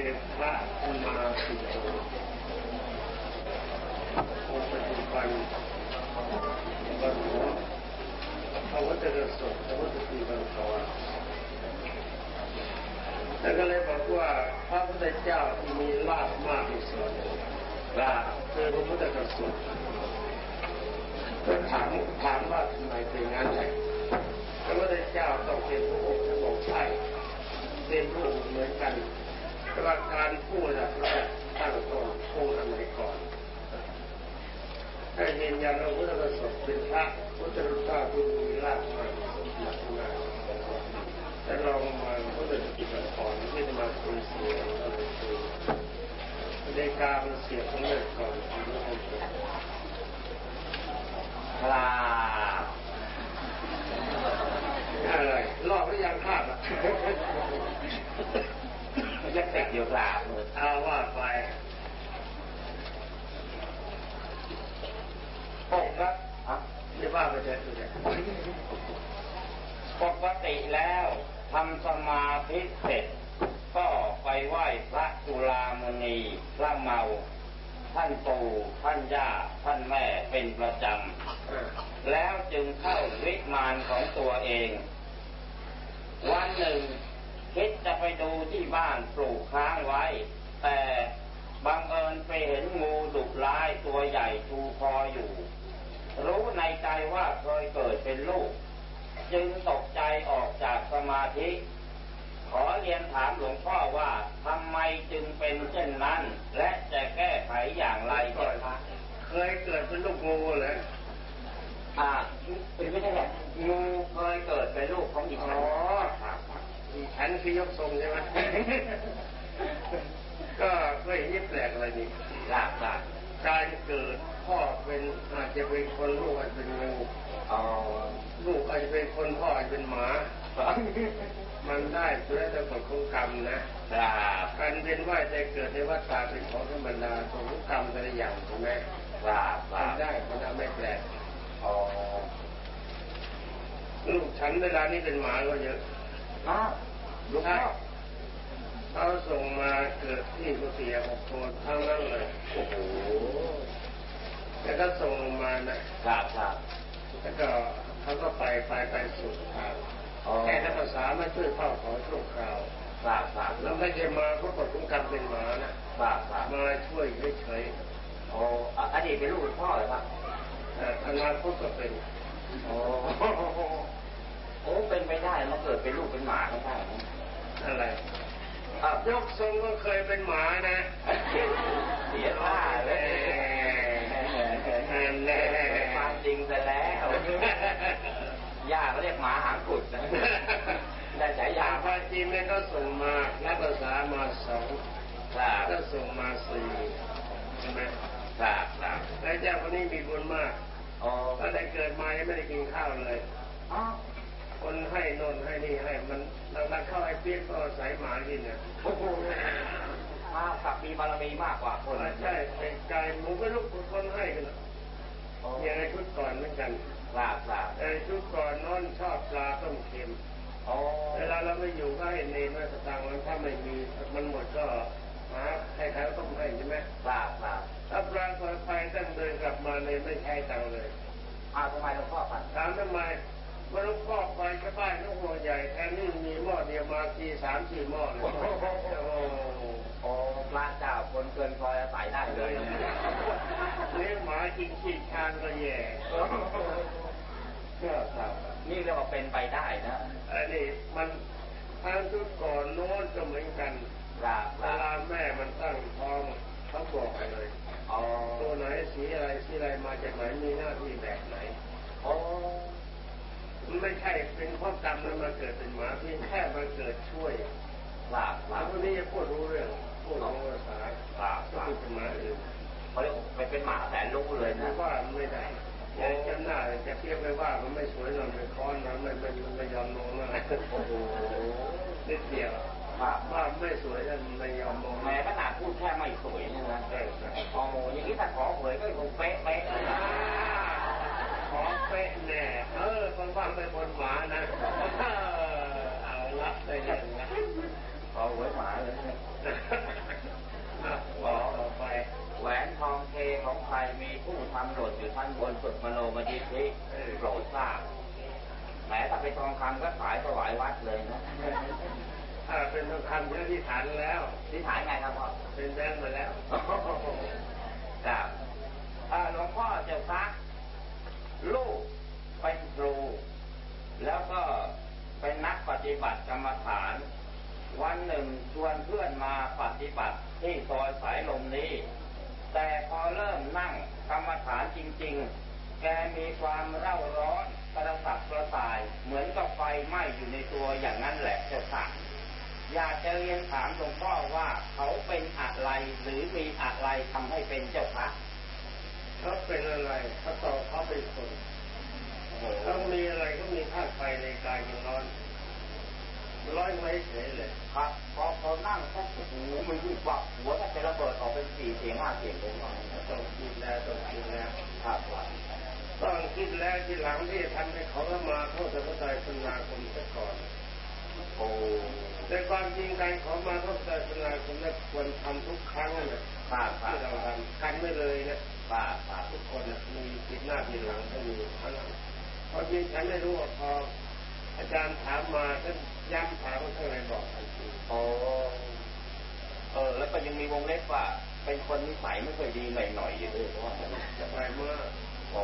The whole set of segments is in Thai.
พระคุณมาสิโตองค์ปัจจุบันวันหัวพระวัตรสดพระวัตรตีบังคาวแล้วก็เลยบอกว่าพระพุทธเจ้ามีลาภมากที่สุดลาภคือพระพุทธกสุดก็ถามถามว่าทำไมเป็นงั้นไงพระพุทธเจ้าต้องเป็นพระองค์ท่บอกใช่เป็นพระองค์เหมือนกัน แต่ว่าการพูดนะเราตั้งต้นพูดอันไหนก่อนถ้าเห็นยันเราพุทธกสุดเป็นพระพุทธรูปที่มีลาภมากที่สุดลักษณะแต่ลองมาพุทธกิจก่อนที่จะมาคุยเสียงเราไปคุยในการเสียของเลิกก่อนที่เราคุยครับอะไรรอบหรือยังภาพอะ ยู่กราบเลยเอาว่าไปปกติอะไม่ว่าไปเถอะเลยปกติแล้วทำสมาธิเสร็จ ก็ไปไหว้พระจุลามณีพระเมา ท่านปู่ท่านย่า ท่านแม่เป็นประจำ แล้วจึงเข้าวิมานของตัวเอง วันหนึ่ง คิดจะไปดูที่บ้านปลูกค้างไว้ แต่บังเอิญไปเห็นงูดุร้ายตัวใหญ่ชูคออยู่ รู้ในใจว่าเคยเกิดเป็นลูก จึงตกใจออกจากสมาธิ ขอเรียนถามหลวงพ่อว่าทำไมจึงเป็นเช่นนั้น และจะแก้ไขอย่างไรเจ้าคะเคยเกิดเป็นลูกงูเหรออ่าเป็นไม่ใช่แหละงูเคยเกิดเป็นลูกของดิอ๋ฉัอน ฉันคือยกทรงใช่ไหมก็ไม่เห็นจะแปลกอะไรนี่ลาบลาบการเกิดพ่อเป็นอาจจะเป็นคนลูกอาจจะเป็นงูอ๋อลูกอาจจะเป็นคนพ่ออาจจะเป็นหมา มันได้ด้วยแต่ผลของกรรมนะลาบการเป็นว่าใจเกิดในวัฏฏะเป็นของธรรมดาของกรรมแต่ละอย่างใช่ไหมลาบลาทำบได้มันทำไม่แปลกอ๋อลูกฉันเวลานี้เป็นหมาก็เยอะอ้าวห ลวงพ่อเขาส่งมาเกิดที่กุฏิหกคนทั้งนั้นเลยโอ้โหแล้วก็ส่งลงมานะลาบลาบแล้วก็เขาก็ไปไปไปสุดทางอ๋อแค่นักภาษามาช่วยเฝ้าขอชั่วคราวลาบลาบแล้วไม่ใช่มาเพราะกฎของกรรมเป็นหมานะลาบลาบมาช่วยเฉยโอ้อะอดีตเป็นลูกหลวงพ่อเหรอครับๆแต่อนาคตก็เป็นโอ้โอ้เป็นไปได้มาเกิดเป็นลูกเป็นหมาไม่ได้นะ อะไรอะยกทรงก็เคยเป็นหมานะเสียท่าเลยแน่ความจริงซะแล้วย่าเขาเรียกหมาหางกุดนะได้ฉายาพระจีนเนี่ยก็ส่งมานักภาษามาสองครับก็ส่งมาสี่ใช่ไหมครับครับแล้วเจ้าคนนี้มีบุญมากอ๋อตั้งแต่เกิดมายังไม่ได้กินข้าวเลยอ้าว คนให้โนนให้นี่ให้มันเราถ้าเข้าไอ้เปี๊ยกก็ใส่หมากินเนี่ยโอ้โหมากับมีบารมีมากกว่าคนใช่เป็นกายหมูก็ลูกคนให้กันนะอ๋ออย่างไอ้ชุดก่อนเหมือนกันครับครับไอ้ชุดก่อนนอนชอบปลาต้มเค็มอ๋อเวลาเราไม่อยู่ก็ให้เนรมาสตังค์มันถ้าไม่มีมันหมดก็หาใครๆก็ต้องให้ใช่ไหมครับครับถ้าปรากฏไปตั้งเดินกลับมาเลยไม่ใช้ตังค์เลยอ้าวทำไมหลวงพ่อปัดถามทำไมเมื่อลูกพ่อไปชาวบ้านก็หัวใหญ่แทนนี่มีหม้อเดียวมาทีสามสี่หม้อเลยโอ้โหโอ้พระเจ้าคนเกินพลอยอาศัยได้เลยนะเลี้ยงหมากินขี้ชานก็แย่ครับนี่เรียกว่าเป็นไปได้นะอันนี้มันทางชุดก่อนโน้นก็เหมือนกันครับเวครับลาแม่มันตั้งท้องเขาบอกเลยอ๋อตัวไหนสีอะไรสีอะไรมาจากไหนมีหน้าที่แบบไหนโอ้มัน ไม่ใช่เป็นข้อกรรมแล้วมาเกิดเป็นหมาเพียงแค่มาเกิดช่วยครับคหมารับพวกนี้จะพูดรู้เรื่องพูดรู้ภาษาครับคก็รับพูดเป็นหมาอื่นเขาเรียกว่าไปเป็นหมาแสนรู้เลยหรืนะอว่าไม่ได้อยากจะหน้าจะเทียบไปว่ามันไม่สวยหน่อยไม่ค้อนนะไม่ไม่ไม่ยอมลงนะโอ้โหนิดเดียวครับว่าไม่สวยนั่นไม่ยอมลงแม้ขนาดพูดแค่ไม่สวยเนี่ยนะเออครับโอ้อย่างนี้ถ้าขอเผยก็คงเป๊ะเป๊ะเลยนะ ขอเป๊ะแน่เออฟังฟังเป็นคนหมานะเออเอาละได้ยังนะขอหวยหมาเลยเนี่ยขอออไป แหวนทองเทของใครมีผู้ทำหล่นอยู่ท่านบนสุดมโนมดิธิโปรดทราบแหมถ้าเป็นทองคำก็ขายถวายวัดเลยนะถ้าเป็นทองคำเยอะที่ฐานแล้วที่ฐานไงครับพ่อเป็นแดงค์มาแล้วครับหลวงพ่อจะาซัก ลูกเป็นครู แล้วก็เป็นนักปฏิบัติกรรมฐาน วันหนึ่งชวนเพื่อนมาปฏิบัติที่ซอยสายลมนี้ แต่พอเริ่มนั่งกรรมฐานจริง ๆ แกมีความเร่าร้อนกระสับกระส่าย เหมือนกับไฟไหม้อยู่ในตัวอย่างนั้นแหละเจ้าค่ะอยากจะเรียนถามหลวงพ่อว่าเขาเป็นอะไรหรือมีอะไรทำให้เป็นเจ้าคะ เขาเป็นอะไรเขาตอบเขาเป็นคนโอ้โหเขามีอะไรก็มีธาตุไฟในกายอย่างร้อนร้อนไม่เฉยเลยครับพอเขานั่งสักโอ้โหมันยิ่งกว่าหัวถ้าจะระเบิดออกเป็นสี่เสียงห้าเสียงเลยว่างั้นนะต้องคิดแล้วต้องคิดแล้วครับครับต้องคิดแล้วที่หลังที่ทำให้เขาละมาโทษแต่พระใจสนาคมซะก่อนโอ้แต่ความจริงการขอมาโทษใจสนาคมนั้นควรทำทุกครั้งเนี่ยครับครัที่บเราทำกันไม่เลยนะ ครับครับทุกคนมีจิตหน้าจิตหลังถ้ามีพลังเพราะจริงฉันไม่รู้ว่าพออาจารย์ถามมาท่านย้ำถามว่าข้างในบอกทันทีโอ้เออ แล้วก็ยังมีวงเล็บว่า เป็นคนนิสัยไม่ค่อยดีหน่อยๆอยู่ด้วยเพราะว่าจะไปเมื่อโอ้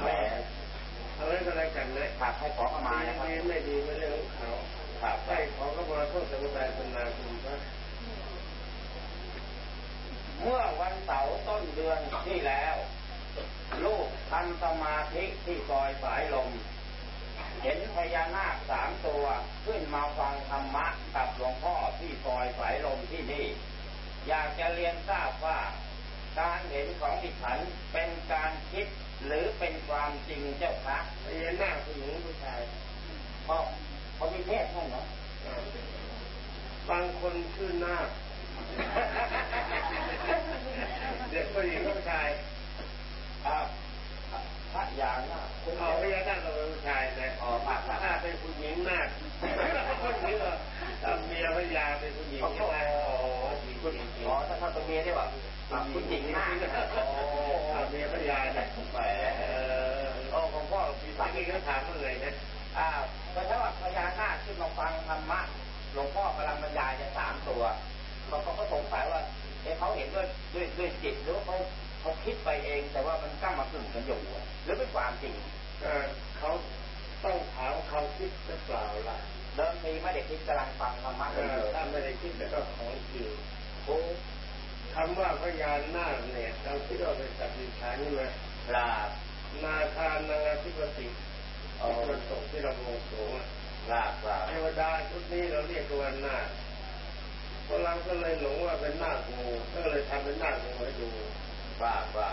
แหมอะไรก็อะไรกันนะครับให้ขอเข้ามานะครับไม่ดีไม่เรื่องของเขาครับใช่ขอก็มาโทษสมุทัยสนาคุณพระ เมื่อวันเสาร์ต้นเดือนที่แล้ว ลูกทำสมาธิที่ซอยสายลม เห็นพญานาคสามตัวขึ้นมาฟังธรรมะกับหลวงพ่อที่ซอยสายลมที่นี่ อยากจะเรียนทราบว่าการเห็นของดิฉันเป็นการคิดหรือเป็นความจริงเจ้าคะไอ้หน้าผู้หญิงผู้ชายเพราะเขามีเพศนั่นเนาะบางคนชื่อหน้า เด็กผู้หญิงผู้ชายครับพระยานาคคุณเอาเอาพยานาคเราเป็นผู้ชายนะอ๋อปากปากถ้าเป็นผู้หญิงนาคผู้หญิงเหรอถ้าเมียพยาเป็นผู้หญิงโอ้โหใช่ไหมจริงจริงจริงอ๋อถ้าถ้าตัวเมียได้แบบคุณหญิงมากโอ้ถ้าเมียพยาเนี่ยแหมเออโอ้ของพ่อมีสาสามีมีก็ถามว่าไงนะอ่าก็ถ้าว่ ลา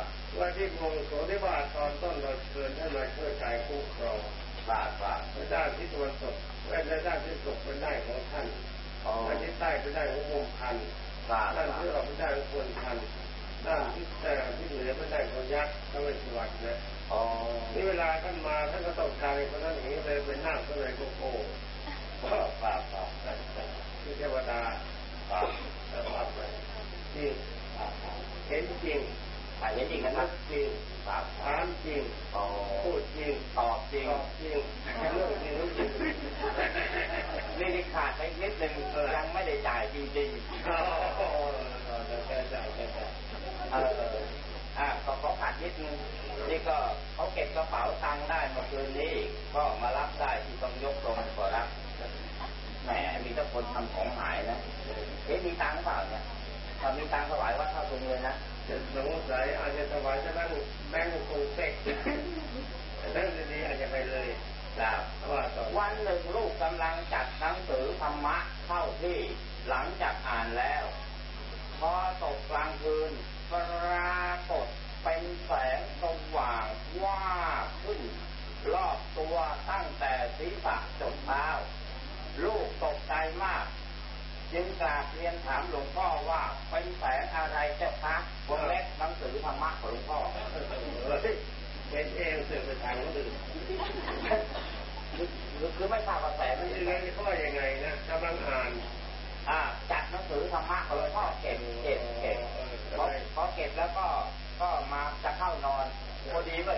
lleva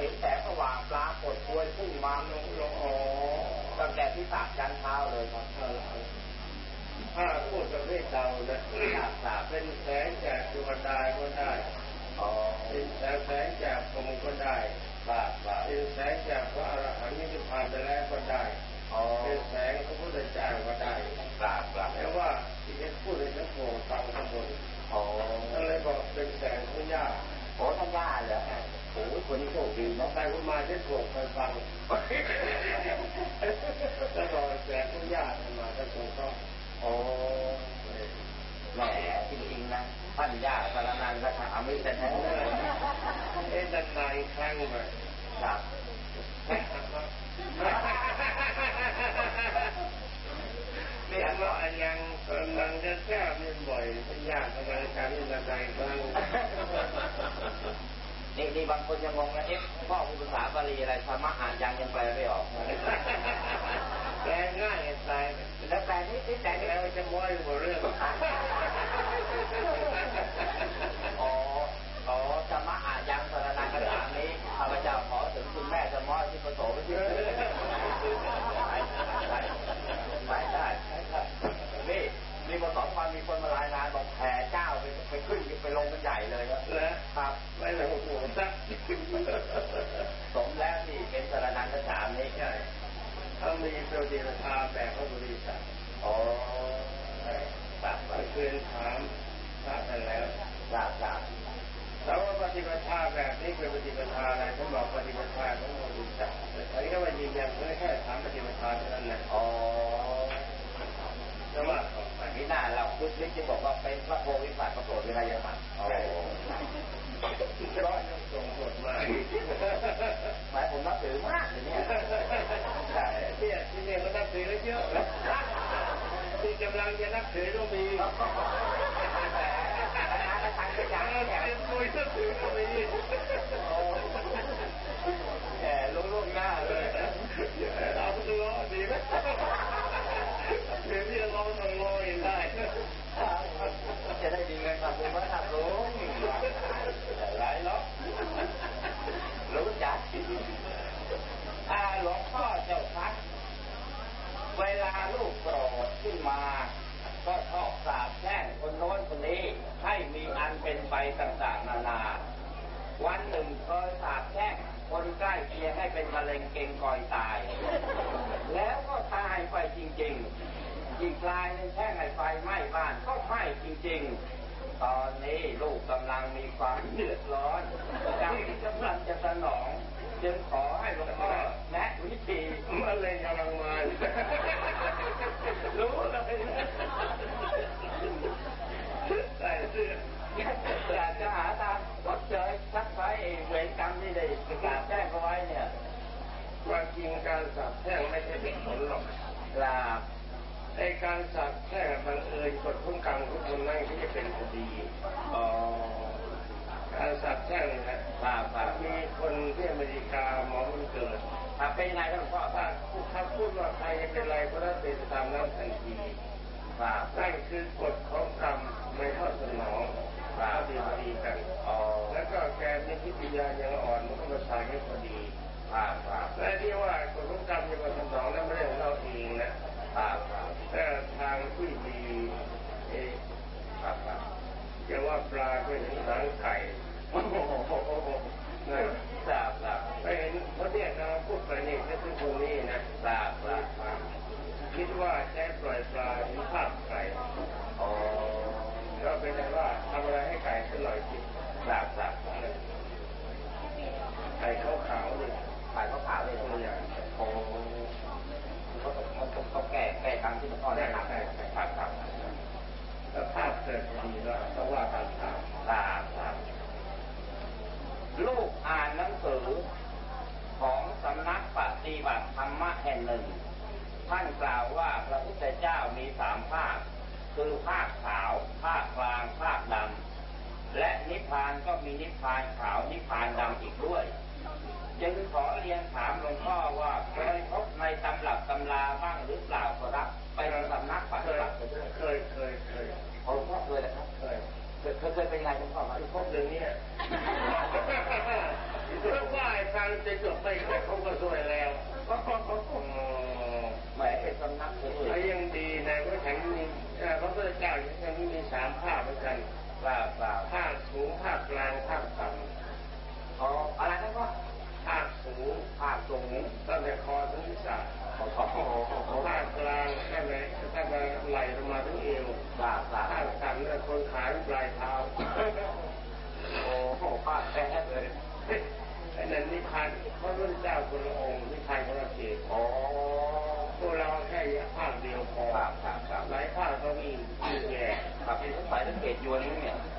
บแช่งเขาไว้เนี่ยความจริงการสาบแช่งไม่ใช่เป็นผลหรอกลาบในการสาบแช่งบังเอิญกดพุ่งกลางทุกคนนั่งที่จะเป็นคดีอ๋อการสาบแช่งนะบาบามีคนที่อเมริกามองมันเกิดถ้าเป็นไงท่านพ่อถ้าผู้คัดพูดว่าใครเป็นไรก็ได้เป็นตามนั้นทันทีบาปนั่นคือกฎของกรรมไม่เข้าสนองบาปดีกันอ๋อ แกมีจิตวิญญาณยังอ่อนมันก็ประสานกันพอดีภาพภาพและที่ว่าคนรู้กรรมยังมาสนองแล้วไม่ได้เราเองนะภาพภาพแต่ทางที่ดีเอ๊ะภาพภาพจะว่าปลาก็เห็นหางไก่โอ้โห พานขาวนิพพานดำอีกด้วย จึงขอเรียนถามหลวงพ่อว่าเคยพบในตำลับตำลาบ้างหรือเปล่าครับไปในสำนักปฏิบัติเคยเคยเคยหลวงพ่อเคยนะครับเคยเคยเคยเป็นไงหลวงพ่อหลวงพ่อเรื่องนี้เรื่องว่าฟังจะจบไปก็คงก็สวยแล้วก็ก็ก็ไม่เป็นสำนักเลยยังดีนะว่าฉันมีพระก็จะเจ้าฉันมีสามภาพเหมือนกันว่าเปล่า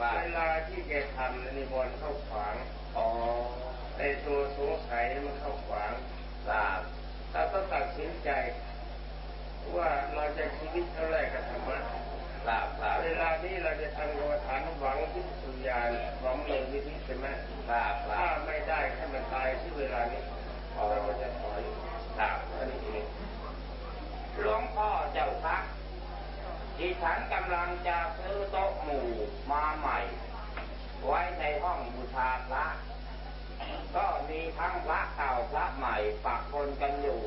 เวลาที่แกทำนิวรณ์เข้าขวางอ๋อในตัวสงสัยมันเข้าขวางสาบถ้าต้องตัดสินใจ ว่าเราจะชีวิตเท่าไรกับธรรมะทาบทราบเวลานี้เราจะทำกรรมฐานหวังที่สุญญาหวังเลยวิธีใช่ไหมสาบถ้าไม่ได้ให้มันตายที่เวลานี้เราจะถอยสาบอันนี้เองหลวงพ่อเจ้าทัก ดิฉันกำลังจะซื้อโต๊ะหมู่มาใหม่ ไว้ในห้องบูชาพระ ก็มีทั้งพระเก่าพระใหม่ปักปนกันอยู่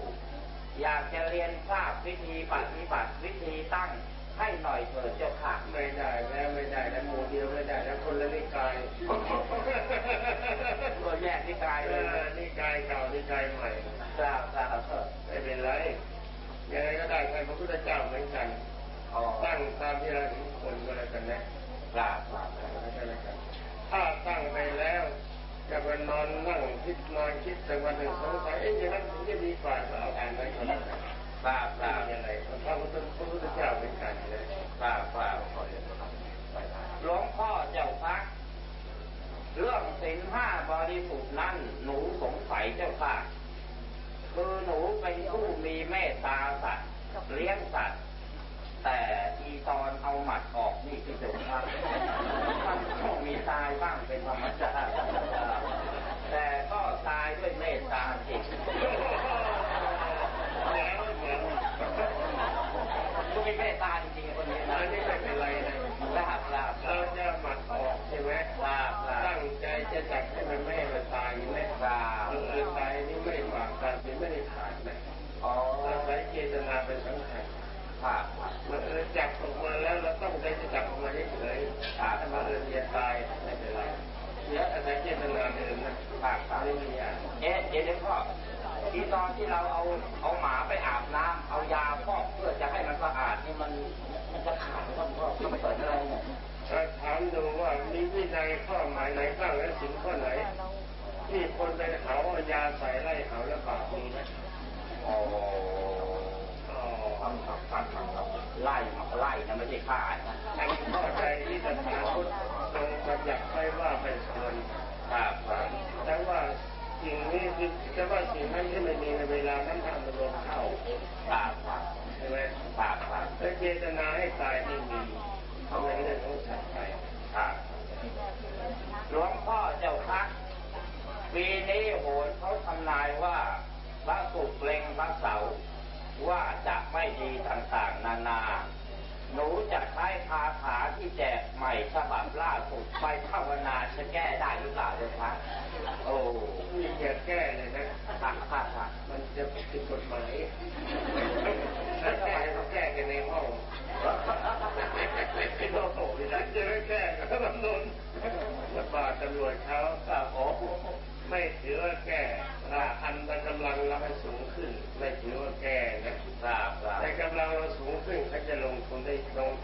อยากจะเรียนทราบวิธีปฏิบัติวิธีตั้งให้หน่อยเถิดเจ้าค่ะไม่ได้แล้วไม่ได้แล้วหมู่เดียวไม่ได้แล้วคนละนิกายตัวแยกนิกายเลยนิกายเก่านิกายใหม่ทราบทราบไม่เป็นไรยังไงก็ได้ใครพระพุทธเจ้าเหมือนกัน ตั้งตามที่เราเห็นคนก็แล้วกันนะลาบาปแล้วก็แล้วกันถ้าตั้งไปแล้วจะไปนอนนั่งคิดนอนคิดแต่วันหนึ่งสงสัยเอ๊ะจะนั่งจะดีฝ่าก็เอาอ่านไปก็แล้วกันลาบาปอะไรพระพุทธพระพุทธเจ้าเป็นการเลยลาบาปรียหลวงพ่อเจ้าพักเรื่องศีนห้าบริสุทธิ์นั่นหนูสงสัยเจ้าค่ะคือหนูเป็นผู้มีเมตตาสัตว์เลี้ยงสัตว์ แต่อีตอนเอาหมัดออกนี่คือเดือดมามันต้องมีตายบ้างเป็นธรรมชาติแต่ก็ตายด้วยเมตตาจิตคุณมีเมตตาจ ที่เรา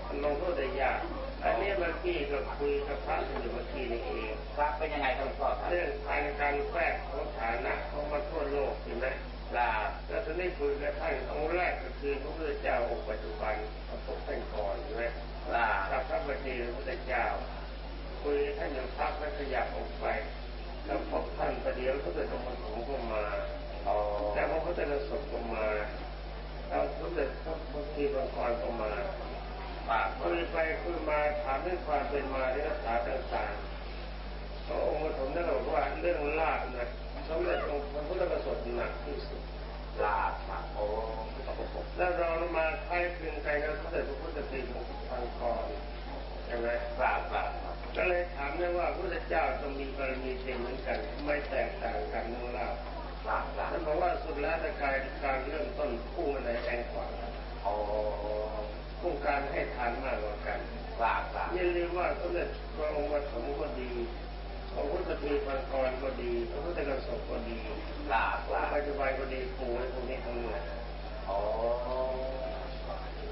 ได้ลงลงโทษได้ยากอันนี้เมื่อกี้ก็คุยกับพระอยู่เมื่อกี้นี่เองครับเป็นยังไงครับหลวงพ่อครับเรื่องการการแฝงของฐานะของมาทั่วโลกเห็นไหมทราบแล้วตอนนี้คุยกับท่านองค์แรกก็คือพระพุทธเจ้าองค์ปัจจุบันพระพุทธท่านก่อนใช่ไหมทราบกับพระบัณฑิตพระพุทธเจ้า คุยท่านอยู่พักแล้วขยับออกไปแล้วพบท่านประเดี๋ยวพระพุทธธรรมสงฆ์ก็มาอ๋อแต่พระพุทธศพก็มาแล้วพระพุทธพระพุทธีบังกรก็มา ทราบคุยไปคุยมาถามเรื่องความเป็นมาเรื่องรักษาต่างๆพระองค์ปฐมได้บอกว่าเรื่องลาบนะสมเด็จองค์พระพุทธประสดหนักที่สุดทราบครับโอ้แล้วเรามาคล้ายคลึงกันกับพระเดชพระพุทธตีของทางกรใช่ไหมทราบทราบก็เลยถามได้ว่าพระพุทธเจ้าต้องมีบารมีเต็มเหมือนกัน ไม่แตกต่างกันนั่งลาบทราบทราบท่านบอกว่าสุดแล้วแต่การการเริ่มต้นพุ่งอะไรแรงกว่าโอ้ พุ่งการให้ทานมากกว่ากันทราบทราบอย่าลืมว่าสมเด็จพระองค์ปฐมก็ดีพระพุทธทีพันกรก็ดีพระพุทธกระสบก็ดีทราบทราบปัจจุบันก็ดีปู่ไอ้พวกนี้ทั้งหมดโอ้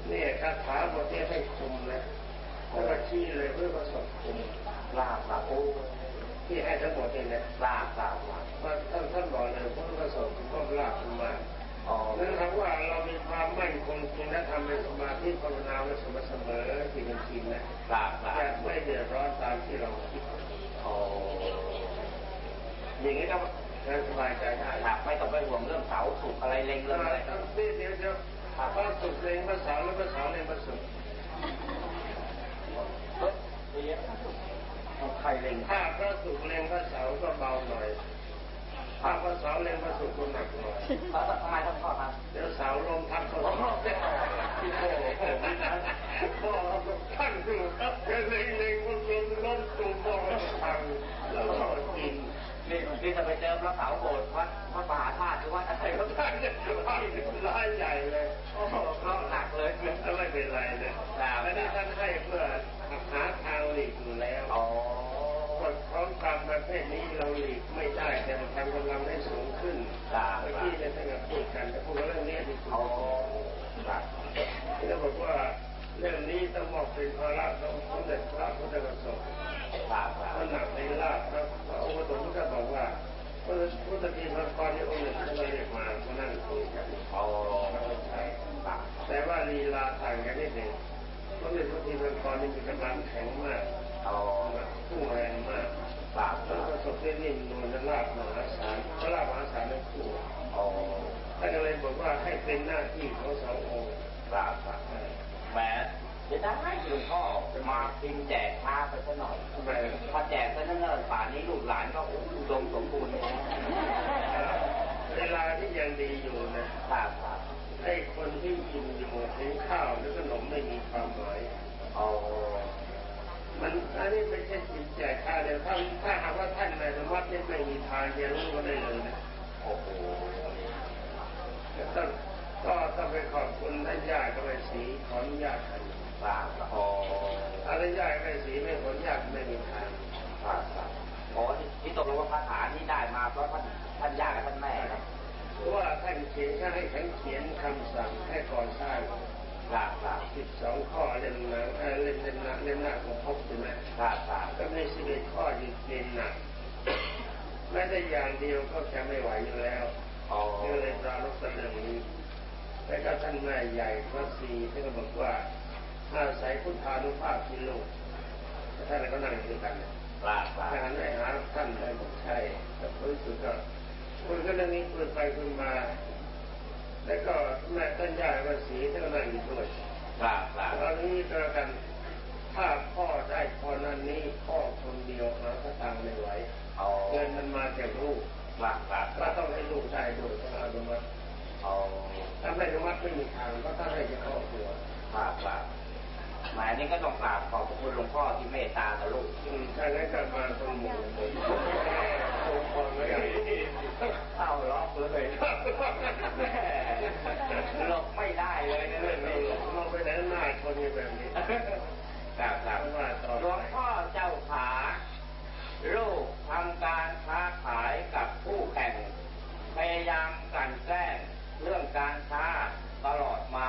เนี่ยคาถาบทนี้ให้คุมนะแล้วก็ชี้เลยเพื่อประสบคุมทราบทราบโอ้ที่ให้ทั้งหมดนี่นะทราบทราบทราบว่าท่านท่านบอกเลยพระประสบก็ลาภมา นั่นคำว่าเรามีความมั่นคงจริงและทำในสมาธิภาวนาไว้เสมอเสมอจริงจริงนะทราบทราจะไม่เดือดร้อนตามที่เราคิดโอ้อย่างนี้ก็สบายใจได้ครับไม่ต้องไปห่วงเรื่องเสาสุกอะไรเล็งเรื่องอะไรยวเดี๋ยวเดี๋ยวพระสุขเองพระสาแล้วพระสาวเองพระสุขใครเล็งถ้าพระสุขเองพระสาก็เบาหน่อย ถ้าพระสาวเองพระสุขก็หนักหน่อยทำไมต้องพ่อครับเดี๋ยวสาวลมทับเขาที่โอ้โหพ่อท่านดูครับเล็งเล็งมันลมล้มตูมองพังแล้วก็กินนี่นี่จะไปเจอพระสาวโบสถ์วัดพระมหาธาตุหรือว่าอะไรก็ท่านจะร้ายใหญ่เลยโอ้โหเคระหนักเลยอะไม่เป็นไรนะอันนี้ เป็นภาระของสมเด็จพระพุทธกสงฆ์ทราบทราบพระหนักในลาภครับพระองค์ปฐมก็บอกว่าพระพุทธทีพระกรในองค์หนึ่งท่านเรียกมามานั่งคุยกันอ๋อใช่ทราแต่ว่าลีลาต่างกันนิดหนึ่งสมเด็จพระทีพระกรนี่มีกำลังแข็งมากอ๋อพุ่งแรงมากทราบทแล้วราบประสบได้นิ่มนวลและลาบมหาศาลพระลาบมหาศาลทั้งคู่ท่านเลยบอกว่าให้เป็นหน้าที่ของสององค์ราบทราบแหม จะได้ให้หลวงพ่อมาพิมพ์แจกช้าไปซะหน่อยทำไมพอแจกซะเนิ่นๆป่านนี้ลูกหลานก็อุดมสมบูรณ์เลยนะเวลาที่ยังดีอยู่นะทราบทราบไอ้คนที่กินอยู่เห็นข้าวหรือขนมไม่มีความหมายอ๋อมันอันนี้ไม่ใช่จิตแจกข้าวเดียวถ้าถ้าหากว่าท่านในธรรมะนี่ไม่มีทานจะรู้ก็ได้เลยนะโอ้โหต้องก็ต้องไปขอบคุณท่านญาติกับไปสีขออนุญาต ท่านทราบอ๋อถ้าท่านญาติกับไปสีไม่ขออนุญาตไม่มีทานทราบทราบอ๋อที่ตกลงว่าคาถาที่ได้มาเพราะท่านท่านย่ากับท่านแม่ครับเพราะว่าท่านเขียนก็ให้ฉันเขียนคำสั่งให้ก่อสร้างทราบทราบสิบสองข้อเล่มหนังเอ่อเล่มเล่มหนังเล่มหน้าของพบใช่ไหมทราบทราบก็มีสิบเอ็ดข้อที่เล่มหนักแม้แต่อย่างเดียวก็จะไม่ไหวอยู่แล้วอ๋อก็เลยปรารบเรื่องนี้แล้วก็ท่านแม่ใหญ่พระศรีท่านก็บอกว่า อาศัยพุทธานุภาพที่ลูกท่านก็นั่งคุยกันนะทราบทราบทหารไปหาท่านเลยบอกใช่แต่พระสุดก็คุยกันเรื่องนี้คุยไปคุยมา แล้วก็แม่ท่านย่าพระศรีท่านก็นั่งอยู่ด้วยทราบทราบตอนนี้ก็แล้วกันถ้าพ่อได้พอนั้นนี้พ่อคนเดียวหาสตังค์ไม่ไหวอ๋อเงินมันมาจากลูกทราบทราบก็ต้องให้ลูกได้ด้วยต้องอนุมัติอ๋อถ้าไม่อนุมัติไม่มีทางก็ต้องให้เฉพาะตัวทราบทราบ หมายนี้ก็ต้องกราบขอบคุณหลวงพ่อที่เมตตาต่อลูกถ้าได้กลับมาสมุนเข้าล็อกเลยหลบไม่ได้เลยนั่นเองนราไปไหนหน้าคนแบบนี้ครับครับหลวงพ่อเจ้าขาลูกทำการค้าขายกับผู้แข่งพยายามกันแกล้งเรื่องการค้าตลอดมา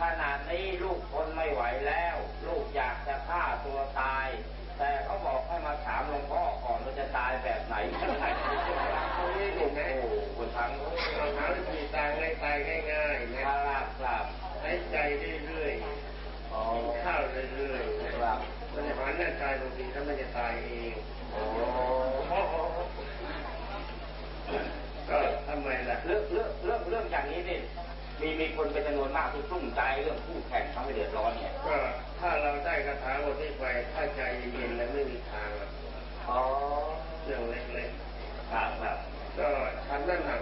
ขนาดนี้ลูกทนไม่ไหวแล้ว ลูกอยากจะฆ่าตัวตาย แต่เขาบอกให้มาถามหลวงพ่อก่อนว่าจะตายแบบไหนตรงนี้ถูกไหมโอ้โหคนทั้งคนทั้งมีตายง่ายตายง่ายๆนะครับครับให้ใจเรื่อยๆข้าวเรื่อยๆครับมันหันหน้าตายตรงนี้ มีมีคนเป็นจำนวนมากที่ตุ้มใจเรื่องผู้แข่งทำให้เดือดร้อนเนี่ยก็ถ้าเราได้คาถาบทที่ไปถ้าใจเย็นแล้วไม่มีทางอ๋อเรื่องเล็กๆครับครับก็ฉันนั่นหนัก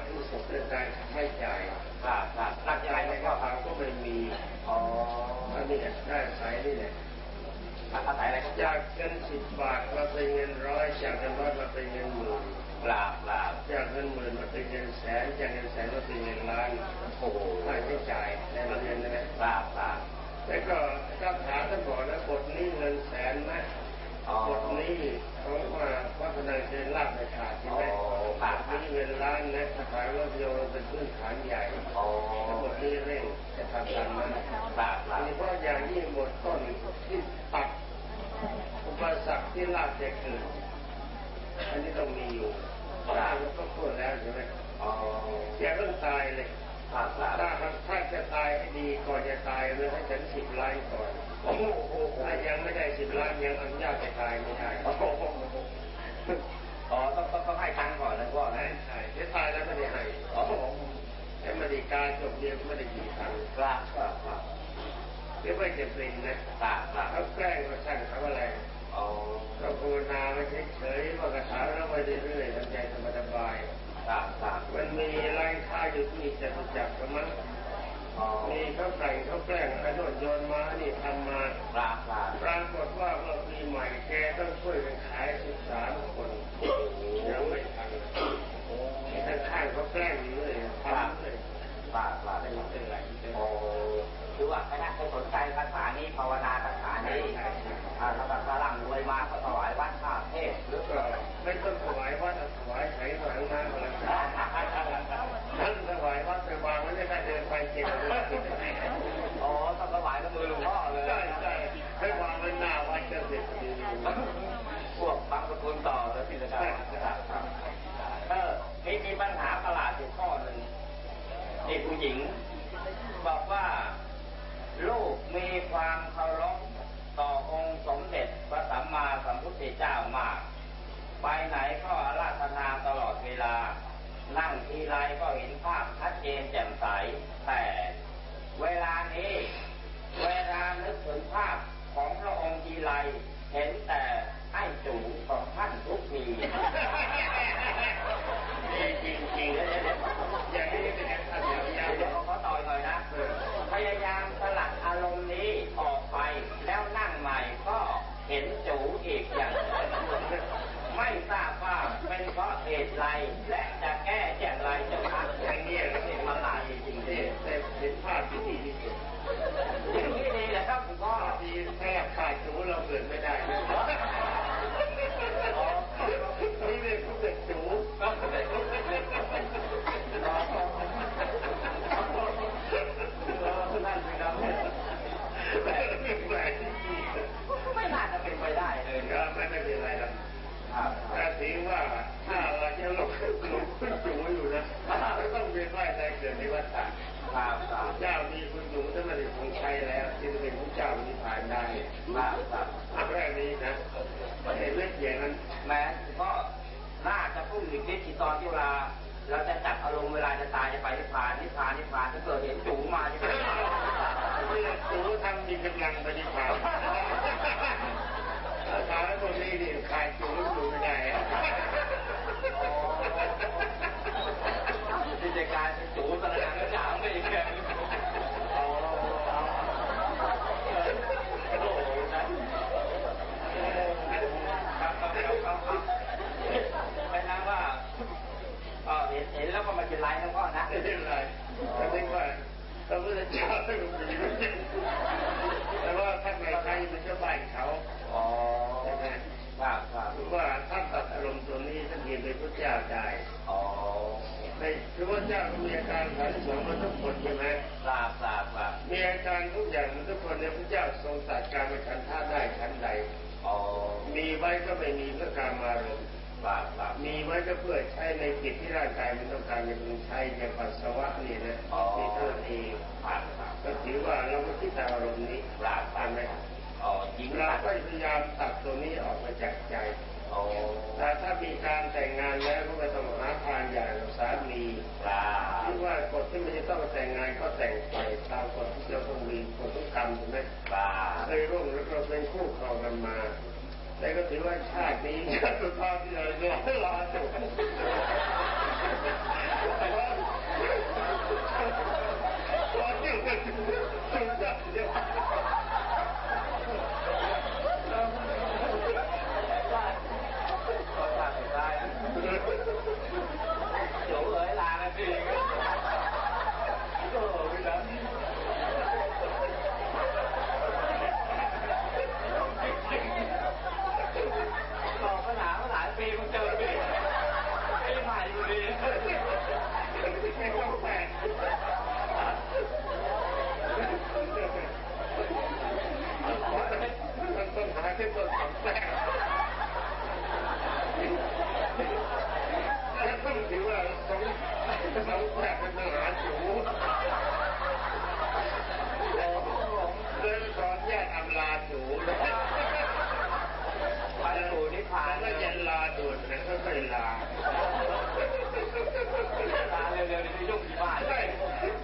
นนะสถานรถยนต์เป็นพื้นฐานใหญ่ทั้งหมดนี้เร่งจะทำตามนั้นโดยเฉพาะอย่างนี้หมดต้นที่ตัดอุปสรรคที่ลากจะเกิดอันนี้ต้องมีอยู่สร้างแล้วก็พูดแล้วใช่ไหมอย่าเพิ่งตายเลยถ้าถ้าจะตายให้ดีก่อนจะตายเลยให้ฉันสิบล้านก่อนถ้ายังไม่ได้สิบล้านยังอนุญาตจะตายไม่ได้ อ๋อต้องต้องให้ตังก่อนแล้วก็ใช่เดี๋ยวตายแล้วไม่ได้ให้อ๋อผมไอ้มาริกาจบเรียนไม่ได้มีตังค์กล้งกล้ากล้าเวไม่จะเป็นนะกล้ากล้าเขาแกล้งมาสั่งเขาอะไรอ๋อเราภาวนาไปเฉยๆว่ากระถาเราไปเรื่อยๆทำใจสบายๆกล้ากล้ามันมีร้านค่าอยู่ที่จะจับกันมั้งนี่เขาใส่งเขาแกล้งกระโดดโยนมานี่ทำมาปรากฏว่าเมื่อปีใหม่แกต้องช่วยกันขายสิบสาม เห็นแต่ไอ้จูของท่านทุกมี มีอาการทุกอย่างมันทุกคนเนี่ยพระเจ้าทรงตัดการเป็นขันธ์ท่าได้ขันธ์ใดอ๋อมีไว้ก็ไม่มีเพื่อการมารมณ์ทราบทราบมีไว้ก็เพื่อใช้ในกิจที่ร่างกายมันต้องการจะพึงใช้อย่างปัสสาวะนี่นะอ๋อที่เท่านี้ทราบทราบก็ถือว่าเราก็คิดตามอารมณ์นี้ทราบทราตาบมไหมอ๋อจริงเราทราบก็พยายามตัดตัวนี้ออกมาจากใจอ๋อ แต่ถ้ามีการแต่งงานแล้วก็ไม่ต้องหาทานอย่างสามีทราบที่ว่ากฎที่ไม่จะต้องแต่งงานก็แต่งไปตามกฎที่เราต้องมีกฎทุกกรรมถูกไหมทราบเคยร่วมแล้วเราเป็นคู่ครองกันมาแต่ก็ถือว่าชาตินี้ชาติสุดท้ายที่เราเรียนรอจบรอจบสุดยอดเดียว ก็ทราบสุดท้ายเดี๋ยวเอ๋ยลากันสิโอ้พี่น้องบอกปัญหามาหลายปีมึงเจอปีปีใหม่อยู่ดี ไม่ต้องแปลกมันต้องหาที่ต้นของแปลกต้องถือว่าสองสองแปลกเป็นทหารสูงเลยขออนุญาตอำลาสูง ไปสู่นิพพาน ถ้า เลย จะลาด่วนนะก็ค่อยลา ลาเร็วๆนี่ยุ่งที่บ้าน ใช่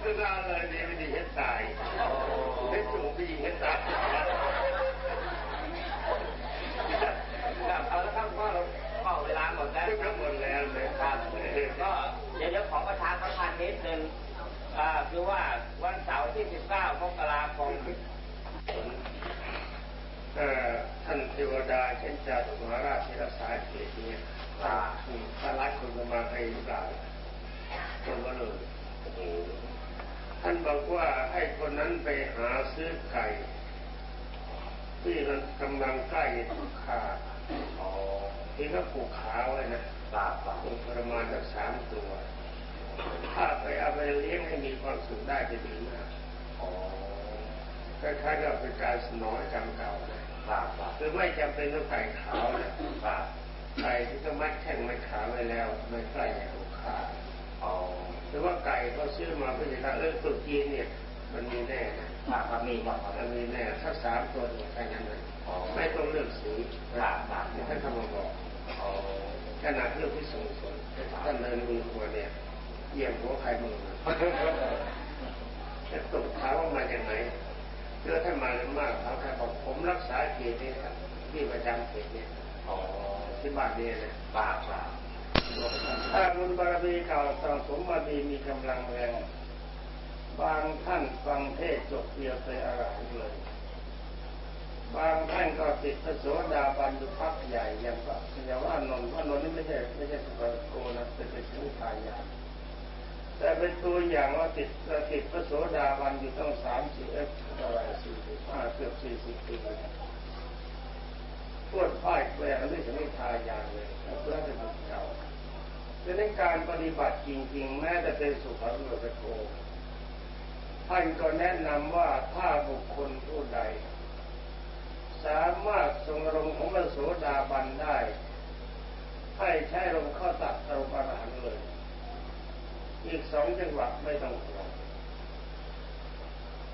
จะลาเลยดีไม่ดีให้ตาย โอ้ ให้สูงไปยิงให้ตาย ครับเอาละครับว่าเราเข้าเวลาหมดแล้ว ก็หมดแล้วเลย ครับก็เดี๋ยวเดี๋ยวขอประชาสัมพันธ์นิดนึง อ่าคือว่าวันเสาร์ที่19มกราคมเอ่อท่านเทวดาเช่นจาตุมหาราชที่รักษาเขตเนี่ยถ้าถ้ารักคนจะมาใครหรือเปล่าคนก็เลยท่านบอกว่าให้คนนั้นไปหาซื้อไก่ที่มันกำลังใกล้ถูกฆ่าอ๋อที่เขาผูกขาไว้นะทราบทราบผูกประมาณสักสามตัว ถ้าไปเอาไปเลี้ยงให้มีความสุขได้จะดีมากอ๋อคล้ายๆกับเป็นการสนองกรรมเก่านะทราบทราบคือไม่จำเป็นต้องไก่ขาวนะทราบไก่ที่ก็มัดแข้งมัดขาไว้แล้วไม่ใกล้จะถูกฆ่าอ๋อหรือว่าไก่เขาซื้อมาเพื่อจะฆ่าเออตุกจีนเนี่ย มันมีแน่นะทราบครับมีครับมันมีแน่ถ้าสามตัวเนี่ยแค่นั้นเลยอ๋อไม่ต้องเลือกสีครับครับเนี่ยท่านทำมาบอกอ๋อขนาดเลือกที่สูงสุดท่านเดินมือหัวเนี่ย เยี่ยมหัวใครมือจะตกเท้าว่ามาจากไหนเพื่อท่านมาเลยมากเขาแค่บอกผมรักษาเขตนี้ครับที่ประจำเขตเนี่ยอ๋อที่บ้านเนี่ยนะทราบทราบถ้าบุญบารมีเก่าสังสมมาดีมีกำลังแรงบางท่านฟังเทศจบเดียวไปนอรหันต์เลย บางท่านก็ติดพระโสดาบันอยู่พักใหญ่อย่างก็อย่างว่านนท์ว่านนท์นี่ไม่ใช่ไม่ใช่สุภโกนะเป็นเป็นชื่อทายาท แต่เป็นตัวอย่างว่าติดติดพระโสดาบันอยู่ตั้งสามสี่เอ็ดอะไรสี่สิบห้าเกือบสี่สิบปีปวดพ่ายแปลงไม่ถึงไม่ทายาเลยเพื่อจะบุกเก่าดังนั้นการปฏิบัติจริง ๆ แม้แต่เป็นสุภาพบุรุษโกท่านก็แนะนำว่าถ้าบุคคลผู้ใด สามารถทรงลงของพระโสดาบันได้ ให้ใช้ลมเข้าตัดตรงอรหันต์เลย อีกสองจังหวะไม่ต้องห่วง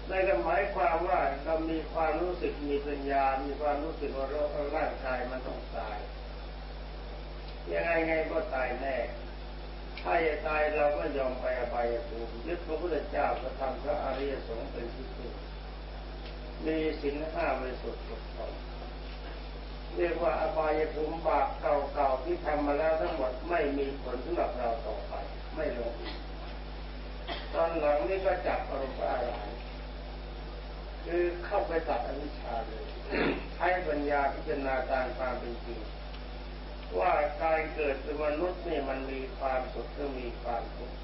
ในก็หมายความว่าเรามีความรู้สึกมีปัญญา มีความรู้สึกว่าร่างกายมันต้องตาย ยังไงไงก็ตายแน่ ถ้าจะตายเราก็ยอมไปอบายภูมิยึดพระพุทธเจ้าพระธรรมพระอริยสงฆ์เป็นที่พึ่งมีศีลห้าบริสุทธิ์ถูกต้องเรียกว่าอบายภูมิบาปเก่าๆที่ทำมาแล้วทั้งหมดไม่มีผลสำหรับเราต่อไป ไม่ลงอีก ตอนหลังนี่ก็จับอารมณ์พระอรหันต์คือเข้าไปตัดอวิชชาเลยใช้ปัญญาพิจารณาตามความเป็นจริงว่าการเกิดเป็นมนุษย์นี่มันมีความสุขหรือมีความทุกข์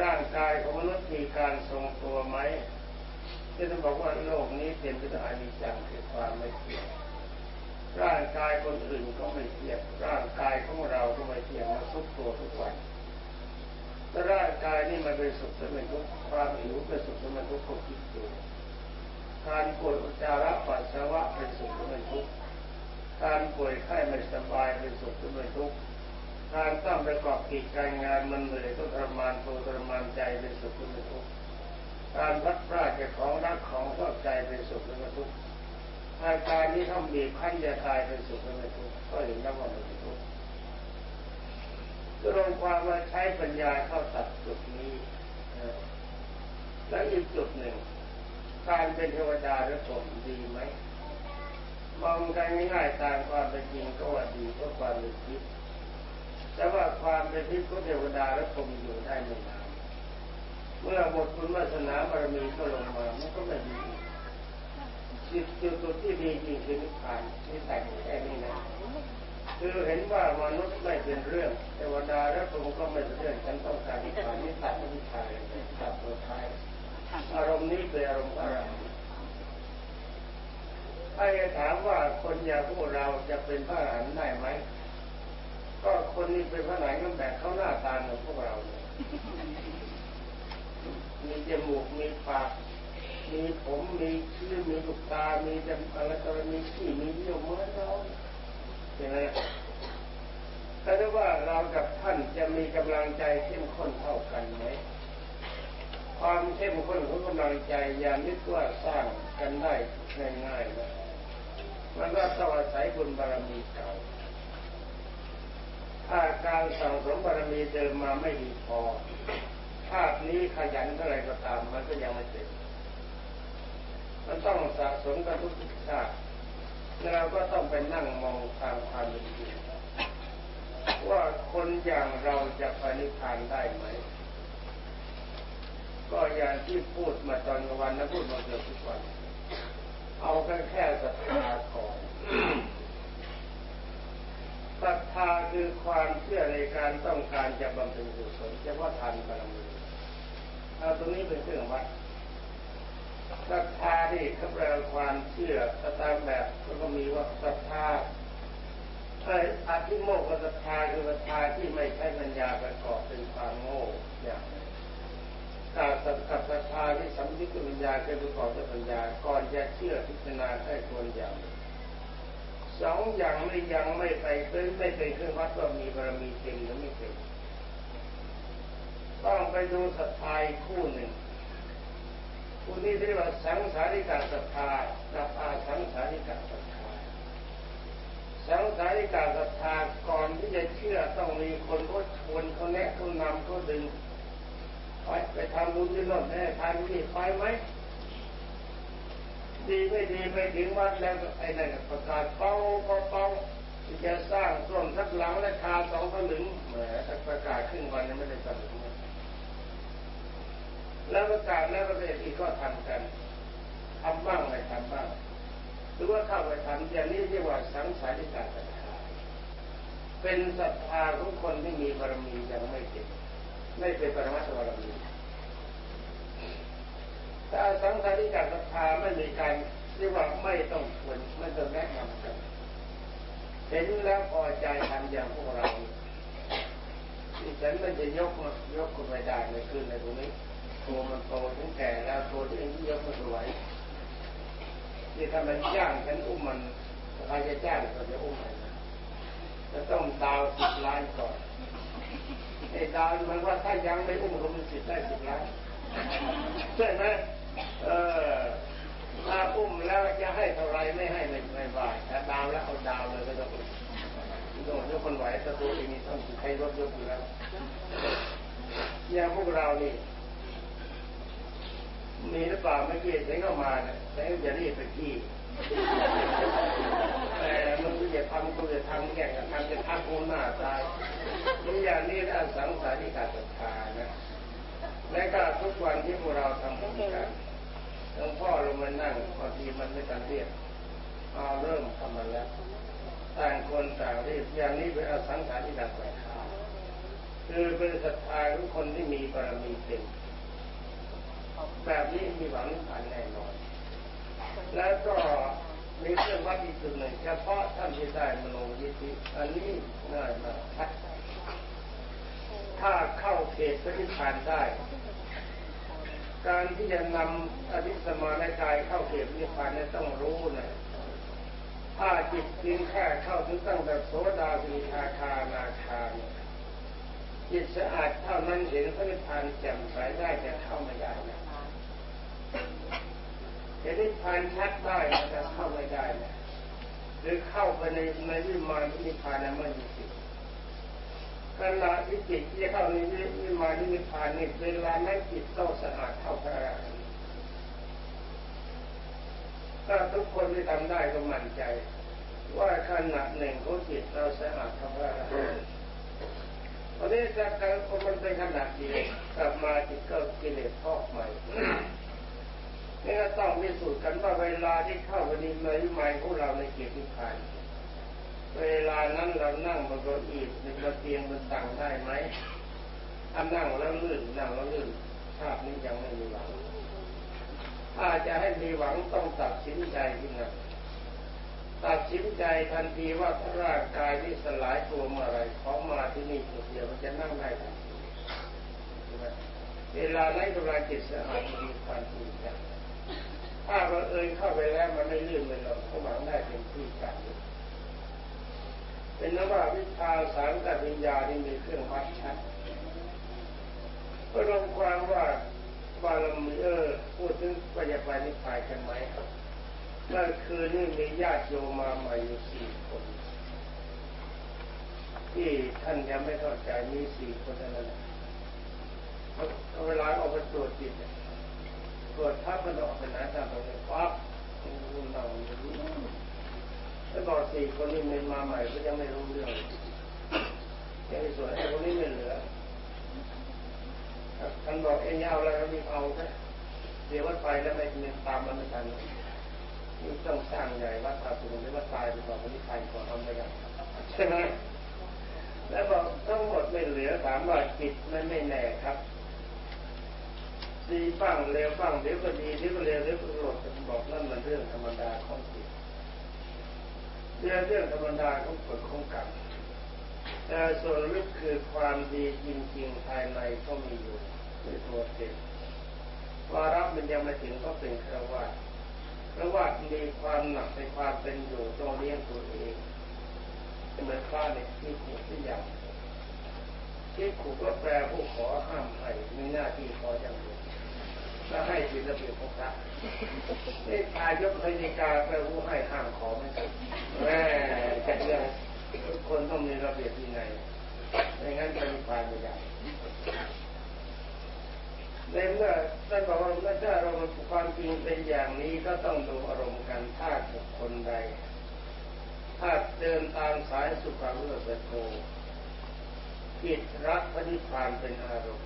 ร่างกายของมนุษย์มีการทรงตัวไหมที่จะบอกว่าโลกนี้เป็นไปด้วยอนิจจังคือความไม่เที่ยงร่างกายคนอื่นก็ไม่เที่ยงร่างกายของเราก็ไม่เที่ยงมาทุกตัวทุกวัน ร่างกายนี่มันเป็นสุขเป็นทุกข์ความหิวเป็นสุขเป็นทุกข์ก็คิดดูการปวดอุจจาระปัสสาวะเป็นสุขเป็นทุกข์ การป่วยไข้ไม่สบายเป็นสุขเป็นทุกข์ การต้องประกอบกิจการงานมันเหนื่อยก็ทรมานตัวทรมานใจเป็นสุขเป็นทุกข์ การพัดพลาดจากของรักของชอบใจเป็นสุขเป็นทุกข์อาการนี้ถ้าบีบคั้นจะตายเป็นสุขเป็นทุกข์ก็เห็นแล้วว่าเป็น ก็ลงความว่าใช้ปัญญาเข้าตัดจุดนี้แล้วอีกจุดหนึ่ง การเป็นเทวดาหรือผมดีไหมมองกันง่ายๆตามความเป็นจริงก็ว่าดีเพราะความเป็นทิพย์แต่ว่าความเป็นทิพย์ก็เทวดาและผมอยู่ได้ไม่นานเมื่อหมดคุณวาสนาบารมีก็ลงมามันก็ไม่ดีจิตจุดตัวที่ดีจริงคือนิพพานนี่แต่งแค่นี้นะ คือเห็นว่ามนุษย์ไม่เป็นเรื่องเทวดาและผมก็ไม่เป็นเรื่องฉันต้องการนิพพานนี่ตัดนิพพานตัดตัวท้ายอารมณ์นี้เป็นอารมณ์อะไรถ้าจะถามว่าคนอย่างพวกเราจะเป็นพระอรหันต์ได้ไหมก็คนนี้เป็นพระอรหันต์ก็แบบเขาหน้าตาเหมือนพวกเราเนี่ยมีจมูก มีปาก มีผม มีชื่อมีลูกตา มีจำอะไรต่อมีขี้มีเยี่ยวเหมือนเรา เห็นไหมแต่ว่าเรากับท่านจะมีกำลังใจเข้มข้นเท่ากันไหมความเข้มข้นของกำลังใจอย่านึกว่าสร้างกันได้ง่ายๆนะมันก็ต้องอาศัยบุญบารมีเก่า ถ้าการสั่งสมบารมีเดิมมาไม่ดีพอชาตินี้ขยันเท่าไรก็ตาม มันก็ยังไม่เสร็จมันต้องสะสมกันทุกชาติ เราก็ต้องไปนั่งมองตามความเป็นจริงว่าคนอย่างเราจะปณิพานได้ไหม ก็อย่างที่พูดมาตอนกลางวันนะพูดมาเกือบทุกวัน เอาแค่แค่ศรัทธาก่อนศรัทธาคือความเชื่อในการต้องการจะบำเพ็ญกุศลจะว่าทานบารมีเอาตรงนี้เป็นเครื่องวัด ศรัทธาที่เขาแปลความเชื่อตามแบบก็มีว่าศรัทธาไอ้อธิโมกขศรัทธาคือศรัทธาที่ไม่ใช้ปัญญาประกอบเป็นความโง่อย่างการสัตกับศรัทธาที่สัมผัสปัญญาคือประกอบด้วยปัญญาก่อนจะเชื่อพิจารณาให้ควรอย่างสองอย่างไม่ยังไม่ไปเป็นไม่เป็นเครื่องวัดว่ามีบารมีเต็มหรือไม่เต็มต้องไปดูศรัทธาคู่หนึ่ง คู่นี้เรียกว่าสังสาริกาศรัทธากับอาสังสาริกาศรัทธาสังสาริกาศรัทธาก่อนที่จะเชื่อต้องมีคนเขาชวนเขาแนะเขานำเขาดึงไปไปทำบุญที่โน่นแน่ทานนี่ไปไหมดีไม่ดีไปถึงวัดแล้วไอ้นั่นประกาศเป้าเป้าเป้าจะสร้างต้นสักหลังและคาสองสลึงแหมประกาศขึ้นวันยังไม่ได้สลึง แล้วประกาศแล้วประเทศอีกก็ทำกันทำบ้างไม่ทำบ้าง หรือว่าเข้าไปทำอย่างนี้เรียกว่าสังสาริกาศรัทธาเป็นศรัทธาของคนที่มีบารมียังไม่เต็มไม่เป็นปรมัตถบารมีถ้าสังสาริกาศรัทธาไม่มีการเรียกว่าไม่ต้องชวนไม่ต้องแนะนำกันเห็นแล้วพอใจทำอย่างพวกเราที่ฉันมันจะยกมายกคนไปได้ในคืนในตรงนี้ ตัวมันโตถึงแก่แล้วตัวที่เองยกมันไหวนี่ถ้ามันจ้างฉันอุ้มมันใครจะจ้างก็จะอุ้มมันจะต้องดาวสิบล้านก่อนไอ้ดาวมันว่าถ้ายังไม่อุ้มก็มันสิบได้สิบล้านใช่ไหมเออถ้าอุ้มแล้วจะให้เท่าไรไม่ให้ไม่ไม่บายถ้าดาวแล้วเอาดาวเลยก็ต้องโดนยกคนไหวแต่ตัวเองนี่ต้องใช้รถยกอยู่แล้วอย่างพวกเรานี่ มีหรือเปล่าไม่เกี่ยงเข้ามาเนี่ยแต่จะรีบไปที่แต่มันก็จะทำก็จะทำแก่กันทำจะทำกูหน้าตายนี่อย่างนี้ถ้าสังสาริกาศรัทธานะและก็ทุกวันที่พวกเราทำบุญกันหลวงพ่อลงมานั่งบางทีมันไม่กันเรียบเอาเริ่มทำมาแล้วต่างคนต่างเรียบอย่างนี้เป็นอสังสาริกาศรัทธาคือเป็นศรัทธาของคนที่มีบารมีเต็ม แบบนี้มีหวังนิพพานแน่นอน แล้วก็มีเรื่องวัดอีกจุดหนึ่งเฉพาะท่านที่ได้มโนยิธิอันนี้ง่ายมากถ้าเข้าเขตพระนิพพานได้ การที่จะนำอภิสมาในกายเข้าเขตพระนิพพานเนี่ยต้องรู้นะถ้าจิตเพียงแค่เข้าถึงตั้งแต่โสดาสีทาคานาคาเนี่ยจิตสะอาดเท่านั้นเห็นพระนิพพานแจ่มใสได้แต่เข้าไม่ได้นะ เห็นนิพพานชัดได้แต่เข้าไม่ได้นะหรือเข้าไปในในวิมานนิพพานนั้นไม่มีสิทธิ์ขณะที่จิตที่เข้าในวิมานนิพพานนี่เวลานั้นจิตต้องสะอาดเท่าพระอรหันต์ถ้าทุกคนที่ทำได้ก็มั่นใจ ว่าขณะหนึ่งของจิตเราสะอาดเท่าพระอรหันต์ตอนนี้จากการมันเป็นขนาดเดียวกลับมาจิตก็กิเลสพอกใหม่ นี่ก็ต้องพิสูจน์กันว่าเวลาที่เข้าไปในในวิมานของเราในเกียรติพานเวลานั้นเรานั่งบนเก้าอี้บนเตียงบนตังได้ไหมถ้านั่งแล้วลื่นนั่งแล้วลื่นภาพนี้ยังไม่มีหวัง ถ้าจะให้มีหวังต้องตัดสินใจที่นั่นตัดสินใจทันทีว่าร่างกายที่สลายตัวเมื่อไรของมาที่นี่จุดเดียวมันจะนั่งได้ทันทีเวลานั้นกำลังจิตสะอาดมีความจริงจัง ถ้าเราเอ่ยเข้าไปแล้วมันไม่ลื่นไม่หลงเขาหวังได้เป็นที่กันเป็นนว่าวิชาสารกับวิญญาณนี่มีเครื่องวัดชัดก็รวมความว่าบารมีเออพูดถึงปัญญาปานิพานกันไหมครับเมื่อคืนนี้มีญาติโยมมาใหม่อยู่สี่คน ที่ท่านยังไม่เข้าใจมีสี่คนเท่านั้นเวลาออกไปตรวจจิต ตรวจทับมันออกไปไหนตามตรงนี้ปั๊บเราแล้วบอกสี่คนนี้มันมาใหม่ก็ยังไม่รู้เรื่องยังส่วนไอ้คนนี้ไม่เหลือท่านบอกเอ็งเอาอะไรก็รีบเอาซะเดี๋ยววัดไปแล้วไม่เงินตามมันไม่ทันนี่ต้องสร้างใหญ่วัดตาสุนหรือว่าตายดีกว่าคนที่ใครก่อนทำไม่ได้ใช่ไหมแล้วบอกทั้งหมดไม่เหลือถามว่าจิตมันไม่แน่ครับ ดีบ้างเลวบ้างเดี๋ยวก็ดีเดี๋ยวก็เลวเดี๋ยวก็โกรธบอกนั่นมันเรื่องธรรมดาของจิตเรื่องเรื่องธรรมดาของผลของกรรมแต่ส่วนลึกคือความดีจริงๆภายในก็มีอยู่ในตัวเองวารับมันยังไม่ถึงก็เป็นครวาครวามีความหนักในความเป็นอยู่ต้องเลี้ยงตัวเองเหมือนฟ้าในที่ขูดที่ยังที่ขูดก็แปลผู้ขอห้ามให้มีหน้าที่ขออย่างเดียว แล้วให้ศิลปินของพระนี่ทายกพนิกาแปลผู้ให้ห้ามขอไม่แม่จะเรื่องทุกคนต้องมีระเบียบวินัยไม่งั้นจะมีความไม่ได้ในเมื่อท่านบอกว่าเมื่อถ้าเราความจริงเป็นอย่างนี้ก็ต้องดูอารมณ์กันถ้าบุคคลใด ถ้าเดินตามสายสุขารุสโกจิตรักพระนิพพานเป็นอารมณ์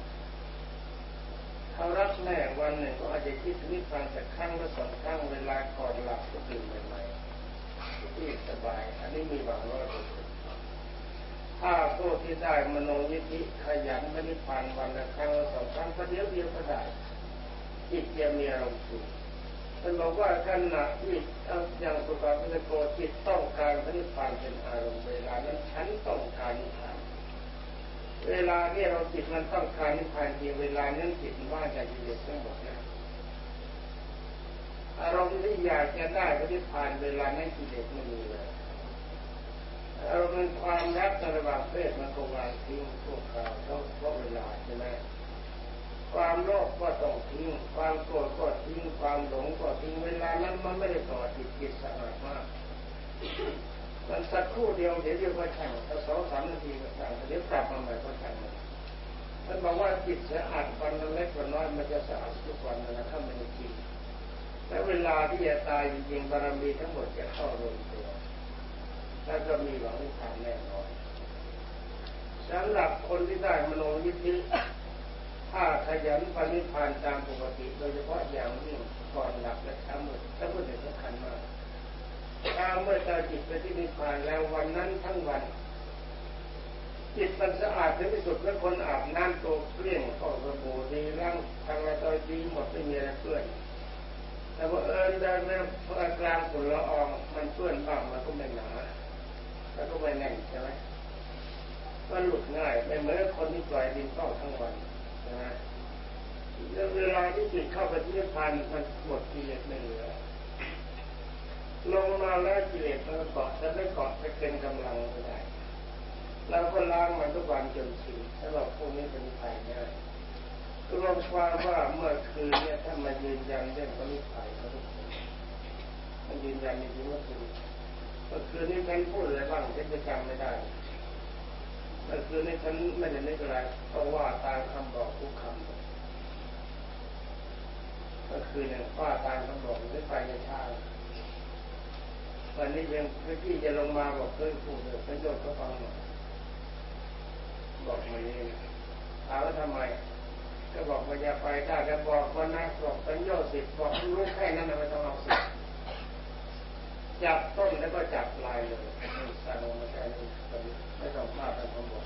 เขารักแม่วันหนึ่งก็อาจจะคิดถึงนิพพานแต่ครั้งละสองครั้งเวลาก่อนหลับก็ตื่นใหม่ๆที่สบาย อันนี้มีหวังว่าถ้าผู้ที่ได้มโนยิธิขยันพระนิพพานวันละครั้งละสองครั้งประเดี๋ยวเดียวก็ได้จิตจะมีอารมณ์สุขท่านบอกว่าขณะที่อย่างสุภาพนิโกจิตต้องการพระนิพพานเป็นอารมณ์เวลานั้นฉันต้องการนิพพาน เวลาที่เราจิตมันต้องการนิพพานจริงเวลานั้นจิตว่างจะกิเลสทั้งหมดนะอารมณ์ที่อยากจะได้พระนิพพานเวลานั้นกิเลสไม่มีเลยอารมณ์ความรักระหว่างเพศมันก็วางทิ้งพวกเราเพราะเวลาใช่ไหมความโลภก็ต้องทิ้ง ความโกรธก็ทิ้ง ความหลงก็ทิ้ง เวลานั้นมันไม่ได้ต่อจิตจิตสะอาดมาก มันสักครู่เดียวเดี๋ยวเดียวก็ช่างถ้าสองสามนาทีก็ช่างเดี๋ยวกลับมาใหม่ก็ช่างมันบอกว่าจิตสะอาดวันเล็กวันน้อยมันจะสะอาดทุกวันนะถ้ามันจริงและเวลาที่จะตายจริงๆบารมีทั้งหมดจะเข้ารวมตัวแล้วก็มีหวังนิพพานแน่นอนสำหรับคนที่ได้มโนยิทธิถ้าขยันปณิพานตามปกติ โดยเฉพาะอย่างยิ่งก่อนหลับและเช้ามืดถ้าพูดถึงสำคัญมาก ถ้าเมื่อตาจิตไปที่นิพพานแล้ววันนั้นทั้งวัน จิตมันสะอาดถึงที่สุดแล้วคนอาบน้ำโตเกลี้ยงเข้าสบู่ดีร่างทางอะไรดีหมดไม่มีอะไรเปื้อนแต่ว่าเออเดินเนี่ยกลางฝุ่นละอองมันเปื้อนบ้างมันก็ไม่หนาแล้วก็ไม่แน่นใช่ไหมมันหลุดง่ายไม่เหมือนคนที่ปล่อยดินเข้าทั้งวันนะเวลาที่จิตเข้าไปที่นิพพานมันหมดกิเลสไม่เหลือ ลงมาแล้วกิเลสมันเกาะถ้าไม่เกาะไปเป็นกำลังไม่ได้เราก็ล้างมันทุกวันจนชินถ้าเราพวกนี้เป็นไปได้รวมความว่าเมื่อคืนเนี่ยถ้ามายืนยันเรื่องพระนิพพานเขาทุกคนมันยืนยันจริงๆว่าคือเมื่อคืนนี้ฉันพูดอะไรบ้างฉันจะจำไม่ได้เมื่อคืนนี้ฉันไม่ได้นึกอะไรเพราะว่าตามคำบอกทุกคำเมื่อคืนเนี่ยว่าตามคำบอกไม่ไปในทาง วันนี้ยังพี่จะลงมาบอกเพื่อนพูดเลยประโยชน์ก็ฟังหน่อยบอกมาเองถามว่าทำไม ก็บอกว่าอย่าไปถ้าจะบอกคนนะบอกสัญญาสิบบอกรู้แค่นั้นไม่ต้องเอาสิจับต้นแล้วก็จับลายเลยสั่งมาแค่นี้ไม่ต้องพลากันทั้งหมด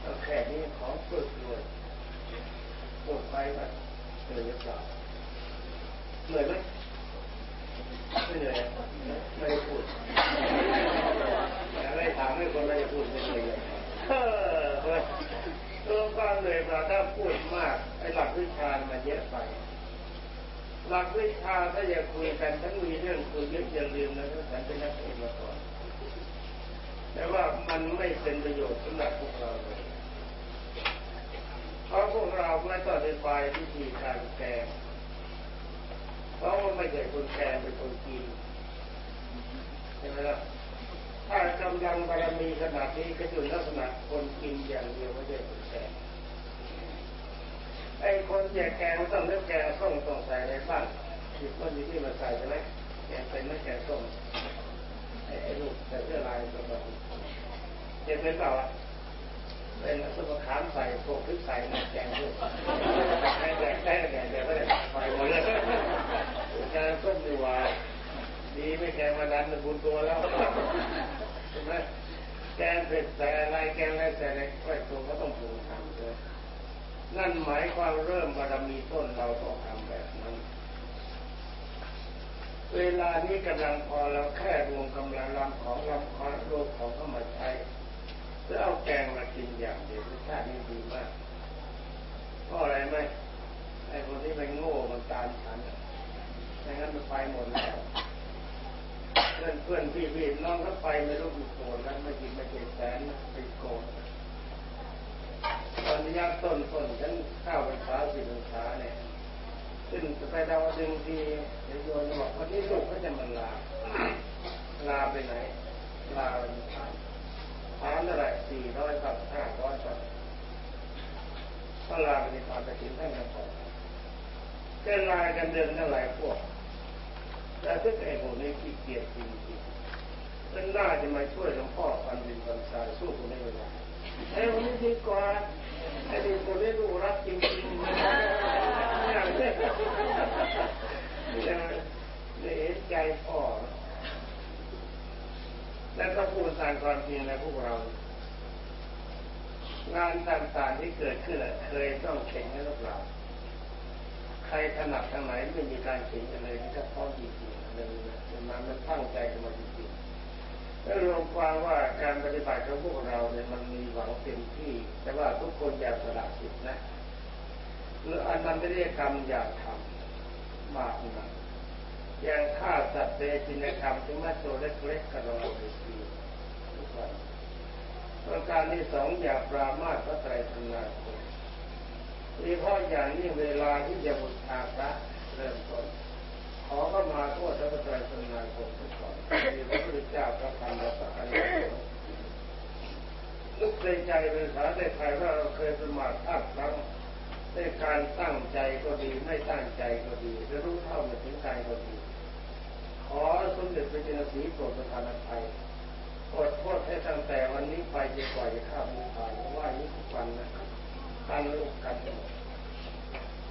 เอาแค่นี้ของฝึกด้วยพูดไปก็เหนื่อยหรือเปล่าเหนื่อยไหม ไม่เหนื่อยไม่ได้พูดอะไรถามให้คนไม่ได้พูดไม่เหนื่อยเออตัวความเหนื่อยกว่าถ้าพูดมากไอ้หลักวิชามันเยอะไป หลักวิชาถ้าอยากคุยกันทั้งมีเรื่องคุยเยอะอย่าลืมนะท่านเป็นนักเอกมาก่อนแต่ว่ามันไม่เป็นประโยชน์สำหรับพวกเราเลยเพราะพวกเราไม่ต้องอธิบายวิธีการแกง เพราะว่าไม่ใช่คนแกงเป็นคนกินใช่ไหมล่ะถ้ากำลังบารมีขนาดนี้ก็อยู่ลักษณะคนกินอย่างเดียวไม่ใช่คนแกงไอ้คนแจกแกงต้องเลือกแกงส้มต้องใส่อะไรบ้างหยิบมันอยู่ที่มาใส่ใช่ไหมแกงเป็นไม่แกงส้มไอ้ลูกแต่เสื้อลายตัวแบบเจ็บเป็นเปล่าอะ เป็นสุภขามใส่พวกพริกใส่หนักแกงด้วยแกงแกงแกงแกงเดี๋ยวก็ได้ไปหมดเลยแกงส้มดีกว่าดีไม่แกงมาดันมันบุญตัวแล้วใช่ไหมแกงเผ็ดใส่อะไรแกงอะไรใส่อะไรก็ตัวก็ต้องปรุงทำเลยนั่นหมายความเริ่มบารมีต้นเราต้องทำแบบนั้น เวลานี้กำลังพอเราแค่รวมกำลังรำของรำของรวมของเข้ามาใช้ แล้วเอาแกงมากินอย่างเดียวรสชาตินี้ดีมากเพราะอะไรไหมไอ้คนที่มันโง่มันตามฉันไม่งั้นมันไปหมดแล้วเพื่อนเพื่อนพี่พี่น้องก็ไปไม่รู้กี่โกรธแล้วไม่กินไม่เจ็บแสนไปโกรธตอนนี้ยากต้นต้นฉันข้าวเป็นฟ้าสิเป็นฟ้าเนี่ยขึ้นจะไปดาวดึงทีเดี๋ยวโยนบอกวันนี้ลูกก็จะมันลาลาไปไหนลาไปทาน ทานอะไรสี่ร้อยกับห้าร้อยกับก็ลาไปในทานไปถึงท่านกันต่อก็ลากันเดินนั่นหลายพวกแต่ทุกไอ้พวกนี้ขี้เกียจจริงๆเป็นน่าจะมาช่วยหลวงพ่อฟันดินฟันทรายสู้คนนี้ไม่ได้ไอ้คนนี้ดีกว่าไอ้ดีคนนี้รู้รักจริงๆอย่างนี้เนี่ยเนี่ยเห็นใจพ่อ แล้วก็พูดตามความจริงในพวกเรา งานต่างๆที่เกิดขึ้นเคยต้องเข่งให้หรือเปล่าใครถนัดทางไหนไม่มีการเข่งกันเลยที่จะพ้องจริงๆเลยมันมันตั้งใจกันมาจริงๆแล้วรวมความว่าการปฏิบัติของพวกเราเนี่ยมันมีหวังเต็มที่ แต่ว่าทุกคนอยากสละสิทธินะหรืออันนั้นไม่ได้กรรมอยากทำมากนะอ ย่างฆ่าสัตว์เดชินกรรมถึงแม้ตัวเล็กๆก็รอไปทีทุกวันประการที่สองอย่าปรามาสพระไตรสนาคมมีข้ออย่างนี้เวลาที่จะบุตรพระเริ่มต้นขอก็มาโทษพระไตรสนาคมทุกคนมีพระพุทธเจ้าพระธรรมและพระอริยสงฆ์นึกในใจเป็นสาในใครว่าเราเคยประมาทพลาดพลั้งในการตั้งใจก็ดีไม่ตั้งใจก็ดีจะรู้เท่าไม่ถึงใจก็ดี ขอสมเด็จพระเจ้าสีโปรดประทานอภัยโปรดโทษให้ตั้งแต่วันนี้ไปจะปล่อยข้ามนิพพานว่านี้ทุกวันนะการลูกกัน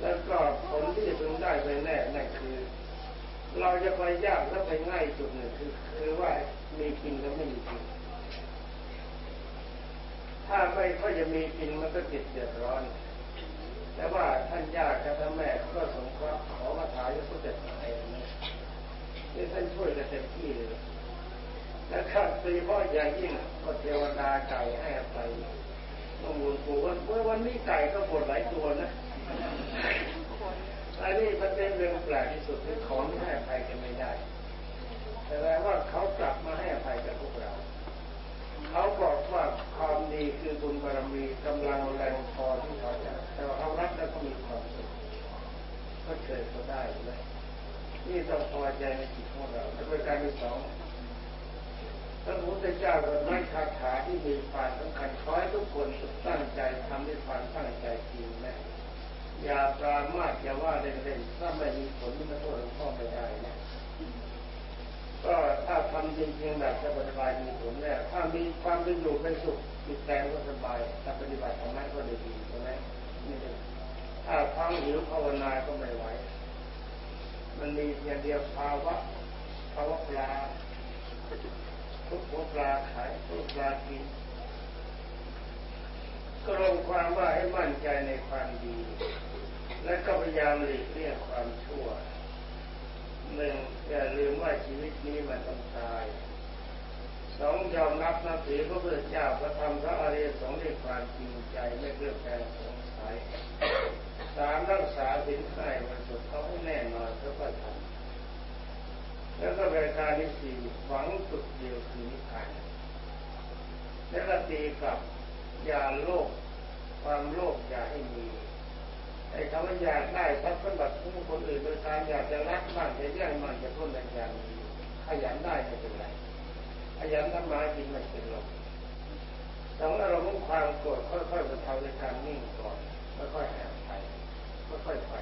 แล้วก็ผลที่จะพึงได้ไปแน่นั่นคือ เราจะไปยากและไปง่ายจุดหนึ่งคือ คือว่ามีกินแล้วไม่มีกินถ้าไม่ค่อยจะมีกินมันก็ติดเดือดร้อน แต่ว่าท่านยากับท่านแม่เขาก็สงเคราะห์ขอมาถายกพุทธทา ที่ท่านช่วยกันเต็มที่เลยและข้าโดยเฉพาะอย่างยิ่งก็เทวดาไก่ให้อภัยต้องมูลปูวันวันนี้ไก่ก็ปวดหลายตัวนะอันนี้มันเป็นเรื่องแปลกที่สุดที่ของที่ให้อภัยกันไม่ได้แต่แปลว่าเขากลับมาให้อภัยกับพวกเราเขาบอกว่าความดีคือบุญบารมีกำลังแรงพอที่เขาจะแต่เขารับแล้วก็มีความสุขก็เกิดก็ได้ไหม นี่ต้องพอใจในจิตของเราและป็นการที่สองพระพุทธเจ้าก็ไม่คาถาที่มีความสำคัญขอให้ทุกคนตั้งใจทำด้วยความตั้งใจจริงนะอย่าปรามาสอย่าว่าเล่นๆถ้าไม่มีผลที่มาโทษหลวงพ่อไม่ได้นะก็ถ้าทำจริงๆแบบสบายๆมีผลเนี่ยถ้ามีความเป็นอยู่เป็นสุขจิตใจก็สบายถ้าปฏิบัติธรรมะก็ด้ดีใช่ไหมนี่เองถ้าท้งหิวภาวนาก็ไม่ไหว มันมีอย่างเดียวภาวะภาวะปลาทุกหัวปลาขายทุกปลากินก็ลงความว่าให้มั่นใจในความดี และก็พยายามหลีกเลี่ยงความชั่วหนึ่งอย่าลืมว่าชีวิตนี้มันต้องตายสองยอมรับนับถือพระพุทธเจ้าพระธรรมพระอริยสงฆ์ด้วยความจริงใจไม่เลือบแคลงสงสัย สามรักษาสินให้มันสุดเขาให้แน่นอนเพื่อพระธรรมแล้วก็รายการที่สี่หวังสุดเดียวคือนิพพานแล้วก็ตีกับอย่าโลภความโลภอย่าให้มีไอ้คำว่าอยากได้ทรัพย์สมบัติของคนอื่นโดยการอยากจะรักบ้างจะแย่งบ้างจะพ้นอะไรอย่างนี้ขยันได้ไม่เป็นไรขยันทำมากินไม่เป็นหรอกสองอารมณ์ของความโกรธค่อยๆบรรเทาในการนิ่งก่อนค่อยๆแอบไป ค่อยๆไป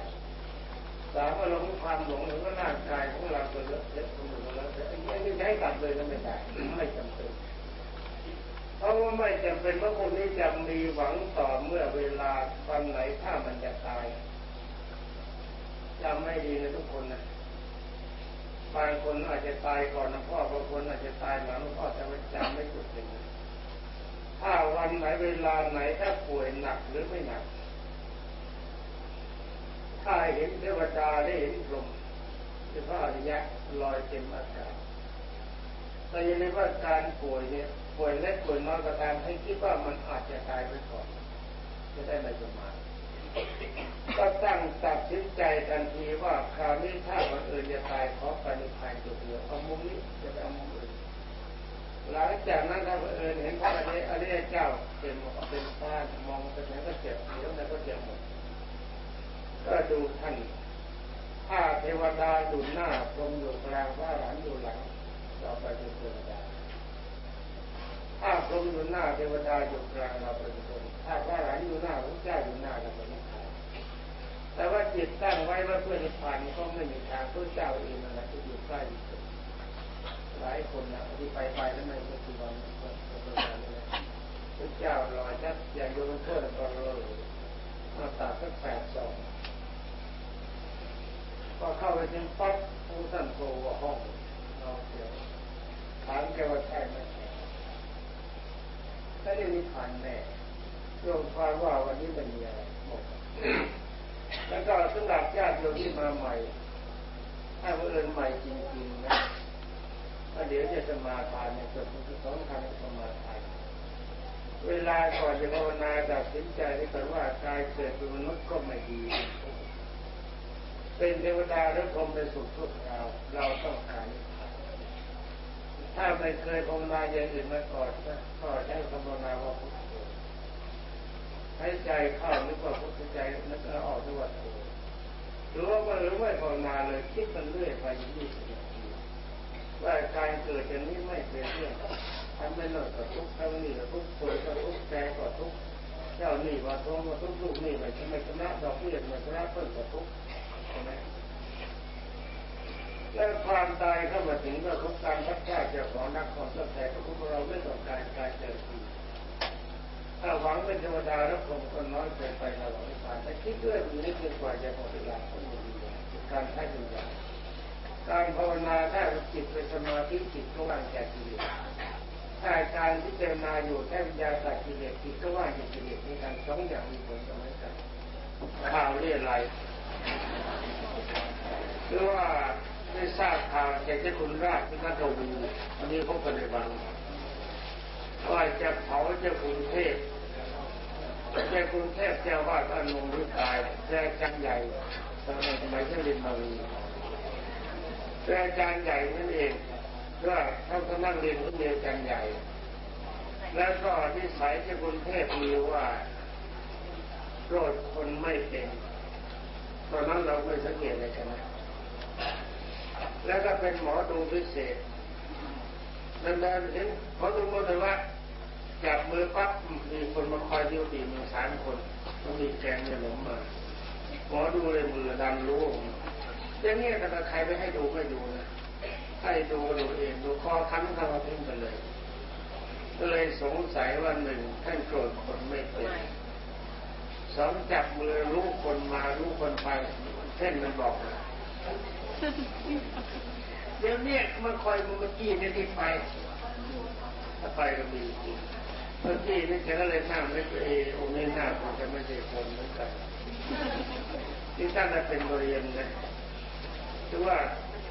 สามอารมณ์ของความหลงหรือว่าร่างกายของเราตัวเลอะเทอะตัวเลอะเทอะไอ้นี่ใช้ตัดเลยก็ไม่ได้ไม่จำเป็นเพราะว่าไม่จำเป็นว่าคนนี้จะมีหวังต่อเมื่อเวลาวันไหนถ้ามันจะตายจำไม่ดีนะทุกคนนะบางคนอาจจะตายก่อนนะพ่อบางคนอาจจะตายหลังพ่อแต่ว่าจำไม่ถูกเป็นถ้าวันไหนเวลาไหนถ้าป่วยหนักหรือไม่หนัก ถ้าเห็นเทวดาได้เห็นพรหมคือพระอริยะลอยเต็มอากาศแต่อยังไงว่าการป่วยเนี่ยป่วยเล็กป่วยน้อยก็ตามให้คิดว่ามันอาจจะตายไปก่อน จะได้ไม่ประมาทก็ตั้งตัดสินใจทันทีว่าคราวนี้ถ้าวันอื่นจะตายขอปฏิภาณจุดเดียวเอามุมนี้จะไปเอามุมอื่นหลังจากนั้นถ้าวันอื่นเห็นพระอริยอริยเจ้าเป็นเป็นบ้านมองไปไหนก็เจ็บเดี๋ยวไหนก็เจ็บหมด ก็ดูท่านถ้าเทวดาอยู่หน้าพรหมอยู่กลางพระหลานอยู่หลังเราไปเป็นเทวดาถ้าพรหมอยู่หน้าเทวดาอยู่กลางเราเป็นคนถ้าพระหลานอยู่หน้าพระเจ้าอยู่หน้าเราเป็นนิพพานแต่ว่าจิตตั้งไว้ว่าเพื่อนิพพานก็ไม่มีทางพระเจ้าเองนะที่อยู่ใกล้หลายคนนะที่ไปไปแล้วไม่ก็คือวันก็เป็นวันนี้พระเจ้ารอจัดอย่างโยนเพื่อนก็รอมาตัดสักแปดสอง พอเข้าไปถึงปั๊บผู้ท่านโทรว่าห้องนอนเดียวถามแกว่าใช่ไหมถ้าได้นิพพานแน่รวมความว่าวันนี้มันมีอะไรหมดแล้วก็สำหรับญาติโยมที่มาใหม่ถ้าเพื่อนใหม่จริงๆนะถ้าเดี๋ยวจะสมาทานเนี่ยส่วนที่สองทานสมาทานเวลาก่อนจะภาวนาตัดสินใจได้ก่อนว่ากายเกิดเป็นมนุษย์ก็ไม่ดี เป็นเทวดาหรือพรหมเป็นสุขทุกคราเราต้องการถ้าไม่เคยภาวนาอย่างอื่นมาก่อนก็ใช้ภาวนาว่าพุทโธให้ใจเข้านึกว่าพุทธใจนึกออกนึกว่าโธหรือว่าหรือไม่ภาวนาเลยคิดมันเรื่อยไปยี่สิบนาทีว่าการเกิดอย่างนี้ไม่เป็นเรื่องทำไม่หนอนก็ทุกข์ทำนี่ก็ทุกข์ป่วยก็ทุกข์แก่ก็ทุกข์เจ้านี่ว่าท้องว่าทุกข์ลูกนี่ไม่ไม่ชนะดอกเบี้ยไม่ชนะต้นก็ทุกข์ ใช่ไหมแล้วความตายเข้ามาถึงก็ทุกการพัดพลาดเจ้าของนักของเจ้าแต่ก็พวกเราไม่ต้องการการเจอทีถ้าหวังเป็นเทวดาแล้วคงคนน้อยเกินไปเราหวังไม่ผ่านแต่คิดด้วยมันนิดเดียวกว่าจะหมดเวลาต้องมีการใช้ปัญญาการภาวนาถ้าจิตเป็นสมาธิจิตก็ว่างจากกิเลสถ้าการพิจารณาอยู่แค่วิญญาณจากกิเลสจิตก็ว่างจากกิเลสในการสองอย่างมีผลเสมอกันข่าวเรียอะไร หรือว่าได้ทราบข่าวจากเจ้าคุณราชพิพัฒน์วีอันนี้พบกันในบางว่าจะเผาเจ้าคุณเทพเจ้าคุณเทพเจ้าว่าดอนงรุตายแจ้จังใหญ่ตอนสมัยที่เรียนมาวีแต่อาจารย์ใหญ่นั่นเองว่าเขาก็นั่งเรียนที่เรียนอาจารย์ใหญ่ แล้วก็นิสัยเจ้าคุณเทพมีว่าโรดคนไม่เป็น ตอนนั้นเราไม่สังเกตเลยใช่ไหมแล้วก็เป็นหมอดูพิเศษนั่นแหละเห็นหมอดูบอกเลยว่าจับมือปั๊บมีคนมาคอยดิ้วดีมือสามคนต้องมีแกงขนมมาหมอดูเลยมือดันรู้อย่างเงี้ยแต่ใครไม่ให้ดูไม่ดูนะให้ดูดูเองดูคอคั้นทำมาทิ้งไปเลยก็เลยสงสัยว่าหนึ่งท่านโกรธคนไม่เป็น สองจับมือรู้คนมารู้คนไปเส้นมันบอกนะเดี๋ยวเนี้ยมันคอยมือเมื่อกี้เนี่ยที่ไปถ้าไปก็มีจริงเมื่อกี้นี่แกก็เลยนั่งไม่ไปเอโอนี่หน้าคงจะไม่ใช่คนเหมือนกันที่ท่านได้เป็นบริเวณนะคือว่า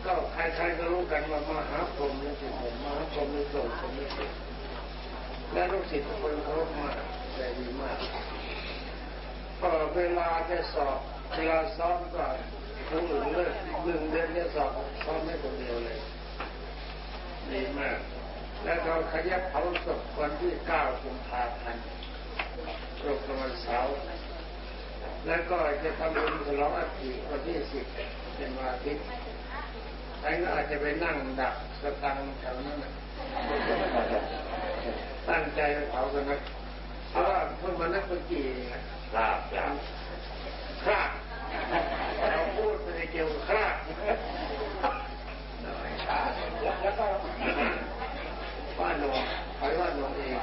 ก็ใครๆก็รู้กันว่ามหาพรหมนี่คือผมมหาพรหมนี่โกรธผมไม่เป็นและลูกศิษย์ทุกคนเคารพมากใจดีมาก ก็เวลาจะสอบเวลาซ้อมก็ทั้งหนึ่งเลิกหนึ่งเดือนจะสอบซ้อมไม่คนเดียวเลยดีมาก แล้วเราขยับเผาศพวันที่เก้ากุมภาพันธ์ตรงกับวันเสาร์แล้วก็จะทำบุญฉลองอาทิตย์วันที่สิบเป็นวันอาทิตย์ท่านก็อาจจะไปนั่งดักสตังแถวนั้นตั้งใจเผากันนะเพราะว่าเพิ่งมานักเมื่อกี้ นะทราบครับคราบเราพูดไปในเกี่ยวกับคราบแล้วก็ว่านงไปว่านงเอง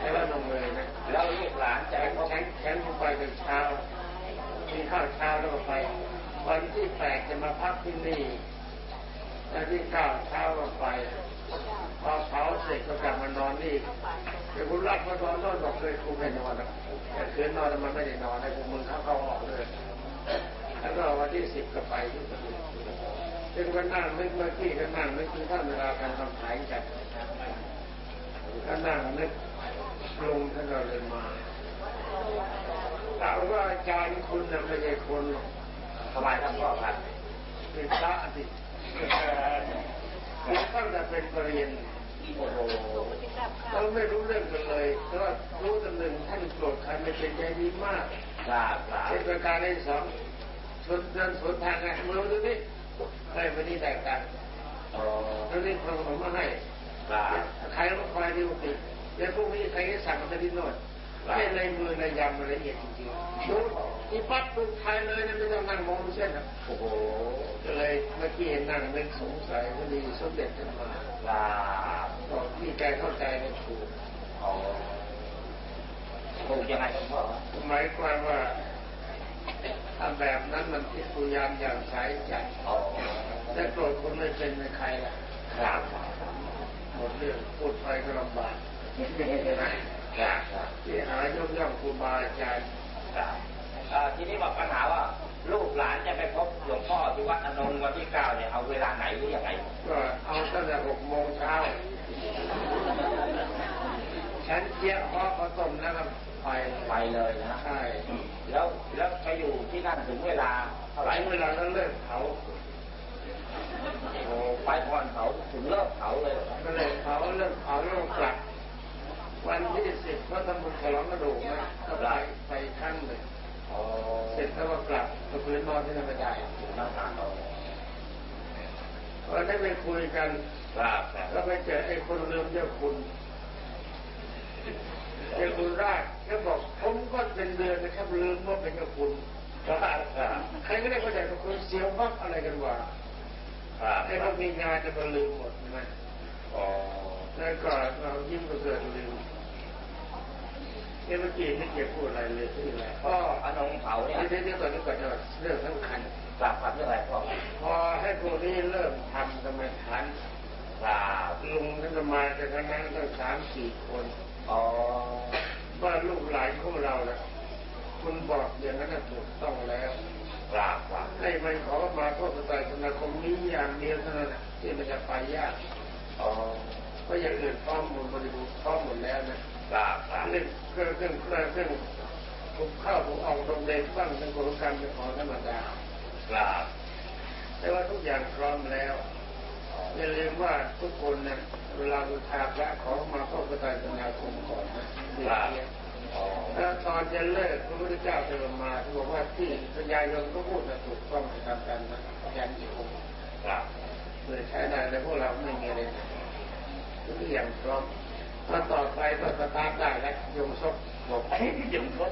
ไม่ว่านงเลยนะแล้วลูกหลานจะแข็ให้งพบแข็งแข็งลงไปเป็นเช้ามีข้าวเช้าแล้วก็ไป วันที่แปดจะมาพักที่นี่แล้วที่เก้า มันไม่ได้นอนให้พวกมึงเข้าเข้าออกเลยแล้วก็วันที่สิบก็ไปที่สมุทรซึ่งก็นั่งนึกเมื่อกี้ก็นั่งนึกถึงท่านเวลาการทำขายกันก็นั่งนึกลงท่านเราเลยมาแต่ว่าอาจารย์คุณน่ะไม่ใช่คนหรอกทำไมท่านพ่อครับเป็นพระสิคือตั้งแต่เป็นปรริญญา โอ้โหเราไม่รู้เรื่องกันเลยเพราะว่ารู้กันหนึ่งท่านโกรธใครไม่เป็นใจดีมากทราบทราบเป็นประการที่สองชนเดินสวนทางไงมือดูนี่ให้วันนี้แตกต่างโอ้แล้วนี่คนผมมาให้ทราบใครก็คอยดูติเดี๋ยวพวกนี้ใครก็สั่งมาที่โน่นไม่ในมือในยำละเอียดจริงๆ ดูอีปั๊บดูไทยเลยนะไม่ต้องนั่งมองเส้นนะโอ้โหก็เลยเมื่อกี้เห็นนั่งนึกสงสัยว่าดีสมเด็จขึ้นมาทราบบอกที่ใจเข้าใจกันถูกโอ้ถูกยังไงท่านพ่อหมายความว่าถ้าแบบนั้นมันพิจารณาอย่างสายใจโอ้แต่โกรธคนไม่เป็นในใครล่ะครับหมดเรื่องพูดไปก็ลำบากครับครับที่หายกย่องครูบาอาจารย์ครับเอ่อ ทีนี้บอกปัญหาว่าลูกหลานจะไปพบหลวงพ่อที่วัดอนงค์วันที่เก้าเนี่ยเอาเวลาไหนหรือยังไงก็เอาตั้งแต่หกโมงเช้าฉันเจี๊ยบพอเขาต้มแล้วก็ไปไปเลยนะใช่แล้วแล้วไปอยู่ที่นั่นถึงเวลาเท่าไหหร่ลายเวลาก็เลิกเผาโอ้ไปก่อนเผาถึงเลิกเผาเลยเหรอก็เลยเผาเลิกเผาแล้วก็กลับวันที่สิบก็ทำบุญฉลองกระดูกนะก็ไปไปครั้งหนึ่งอ๋อ เสร็จแล้วก็กลับก็พื้นนอนที่นั่นไม่ได้ถึงหน้าตางเราพอได้ไปคุยกันครับครับก็ไปเจอไอ้คนลืมเจ้าคุณเจ้าคุณราชก็บอกผมก็เป็นเดือนนะครับลืมว่าเป็นเจ้าคุณครับครับใครก็ได้เข้าใจว่าคุณเสียวมักอะไรกันวะครับไอ้พวกมีงานจะมาลืมหมดนะอ๋อแล้วก็เรายิ้มก็เกิดลืม เมื่อกี้ไม่เกี่ยวพูดอะไรเลยที่ไหนพ่ออนงค์เผาเนี่ยเดี๋ยวเดี๋ยวก่อนเดี๋ยวก่อนเดี๋ยวก่อนเรื่องสำคัญกลับครับเรื่องอะไรพ่อพอให้พวกนี้เริ่มทำกรรมฐานครับลุงท่านก็มาจากคณะตั้งสามสี่คนอ๋อว่าลูกหลานของเรานะคุณบอกอย่างนั้นถูกต้องแล้วกราบครับให้มันขอมาโทษสายสมาคมนี้อย่างเดียวเท่านั้นที่มันจะไปยากอ๋อเพราะอย่างอื่นพร้อมหมดบริบูรณ์พร้อมหมดแล้วนะ กราบครับเรื่องเครื่องเครื่องเครื่องเครื่องผมเข้าผมออกโรงเรียนบ้างเป็นโปรแกรมเป็นของธรรมดากราบแต่ว่าทุกอย่างพร้อมแล้วอย่าลืมว่าทุกคนนะเวลาบูชาพระขอมาเข้าพระไตรสนาคมก่อนนะเดี๋ยวนี้อ๋อแล้วตอนจะเลิกพระพุทธเจ้าเดินมาที่บอกว่าที่พญายนก็พูดนะถูกต้องตามกันนะยันอีกองค์กราบเลยใช้ได้แต่พวกเราไม่มีอะไรทุกอย่างพร้อม มาต่อไปก็สตาร์ทได้แล้วยงศบบอกเฮ้ยยงศบ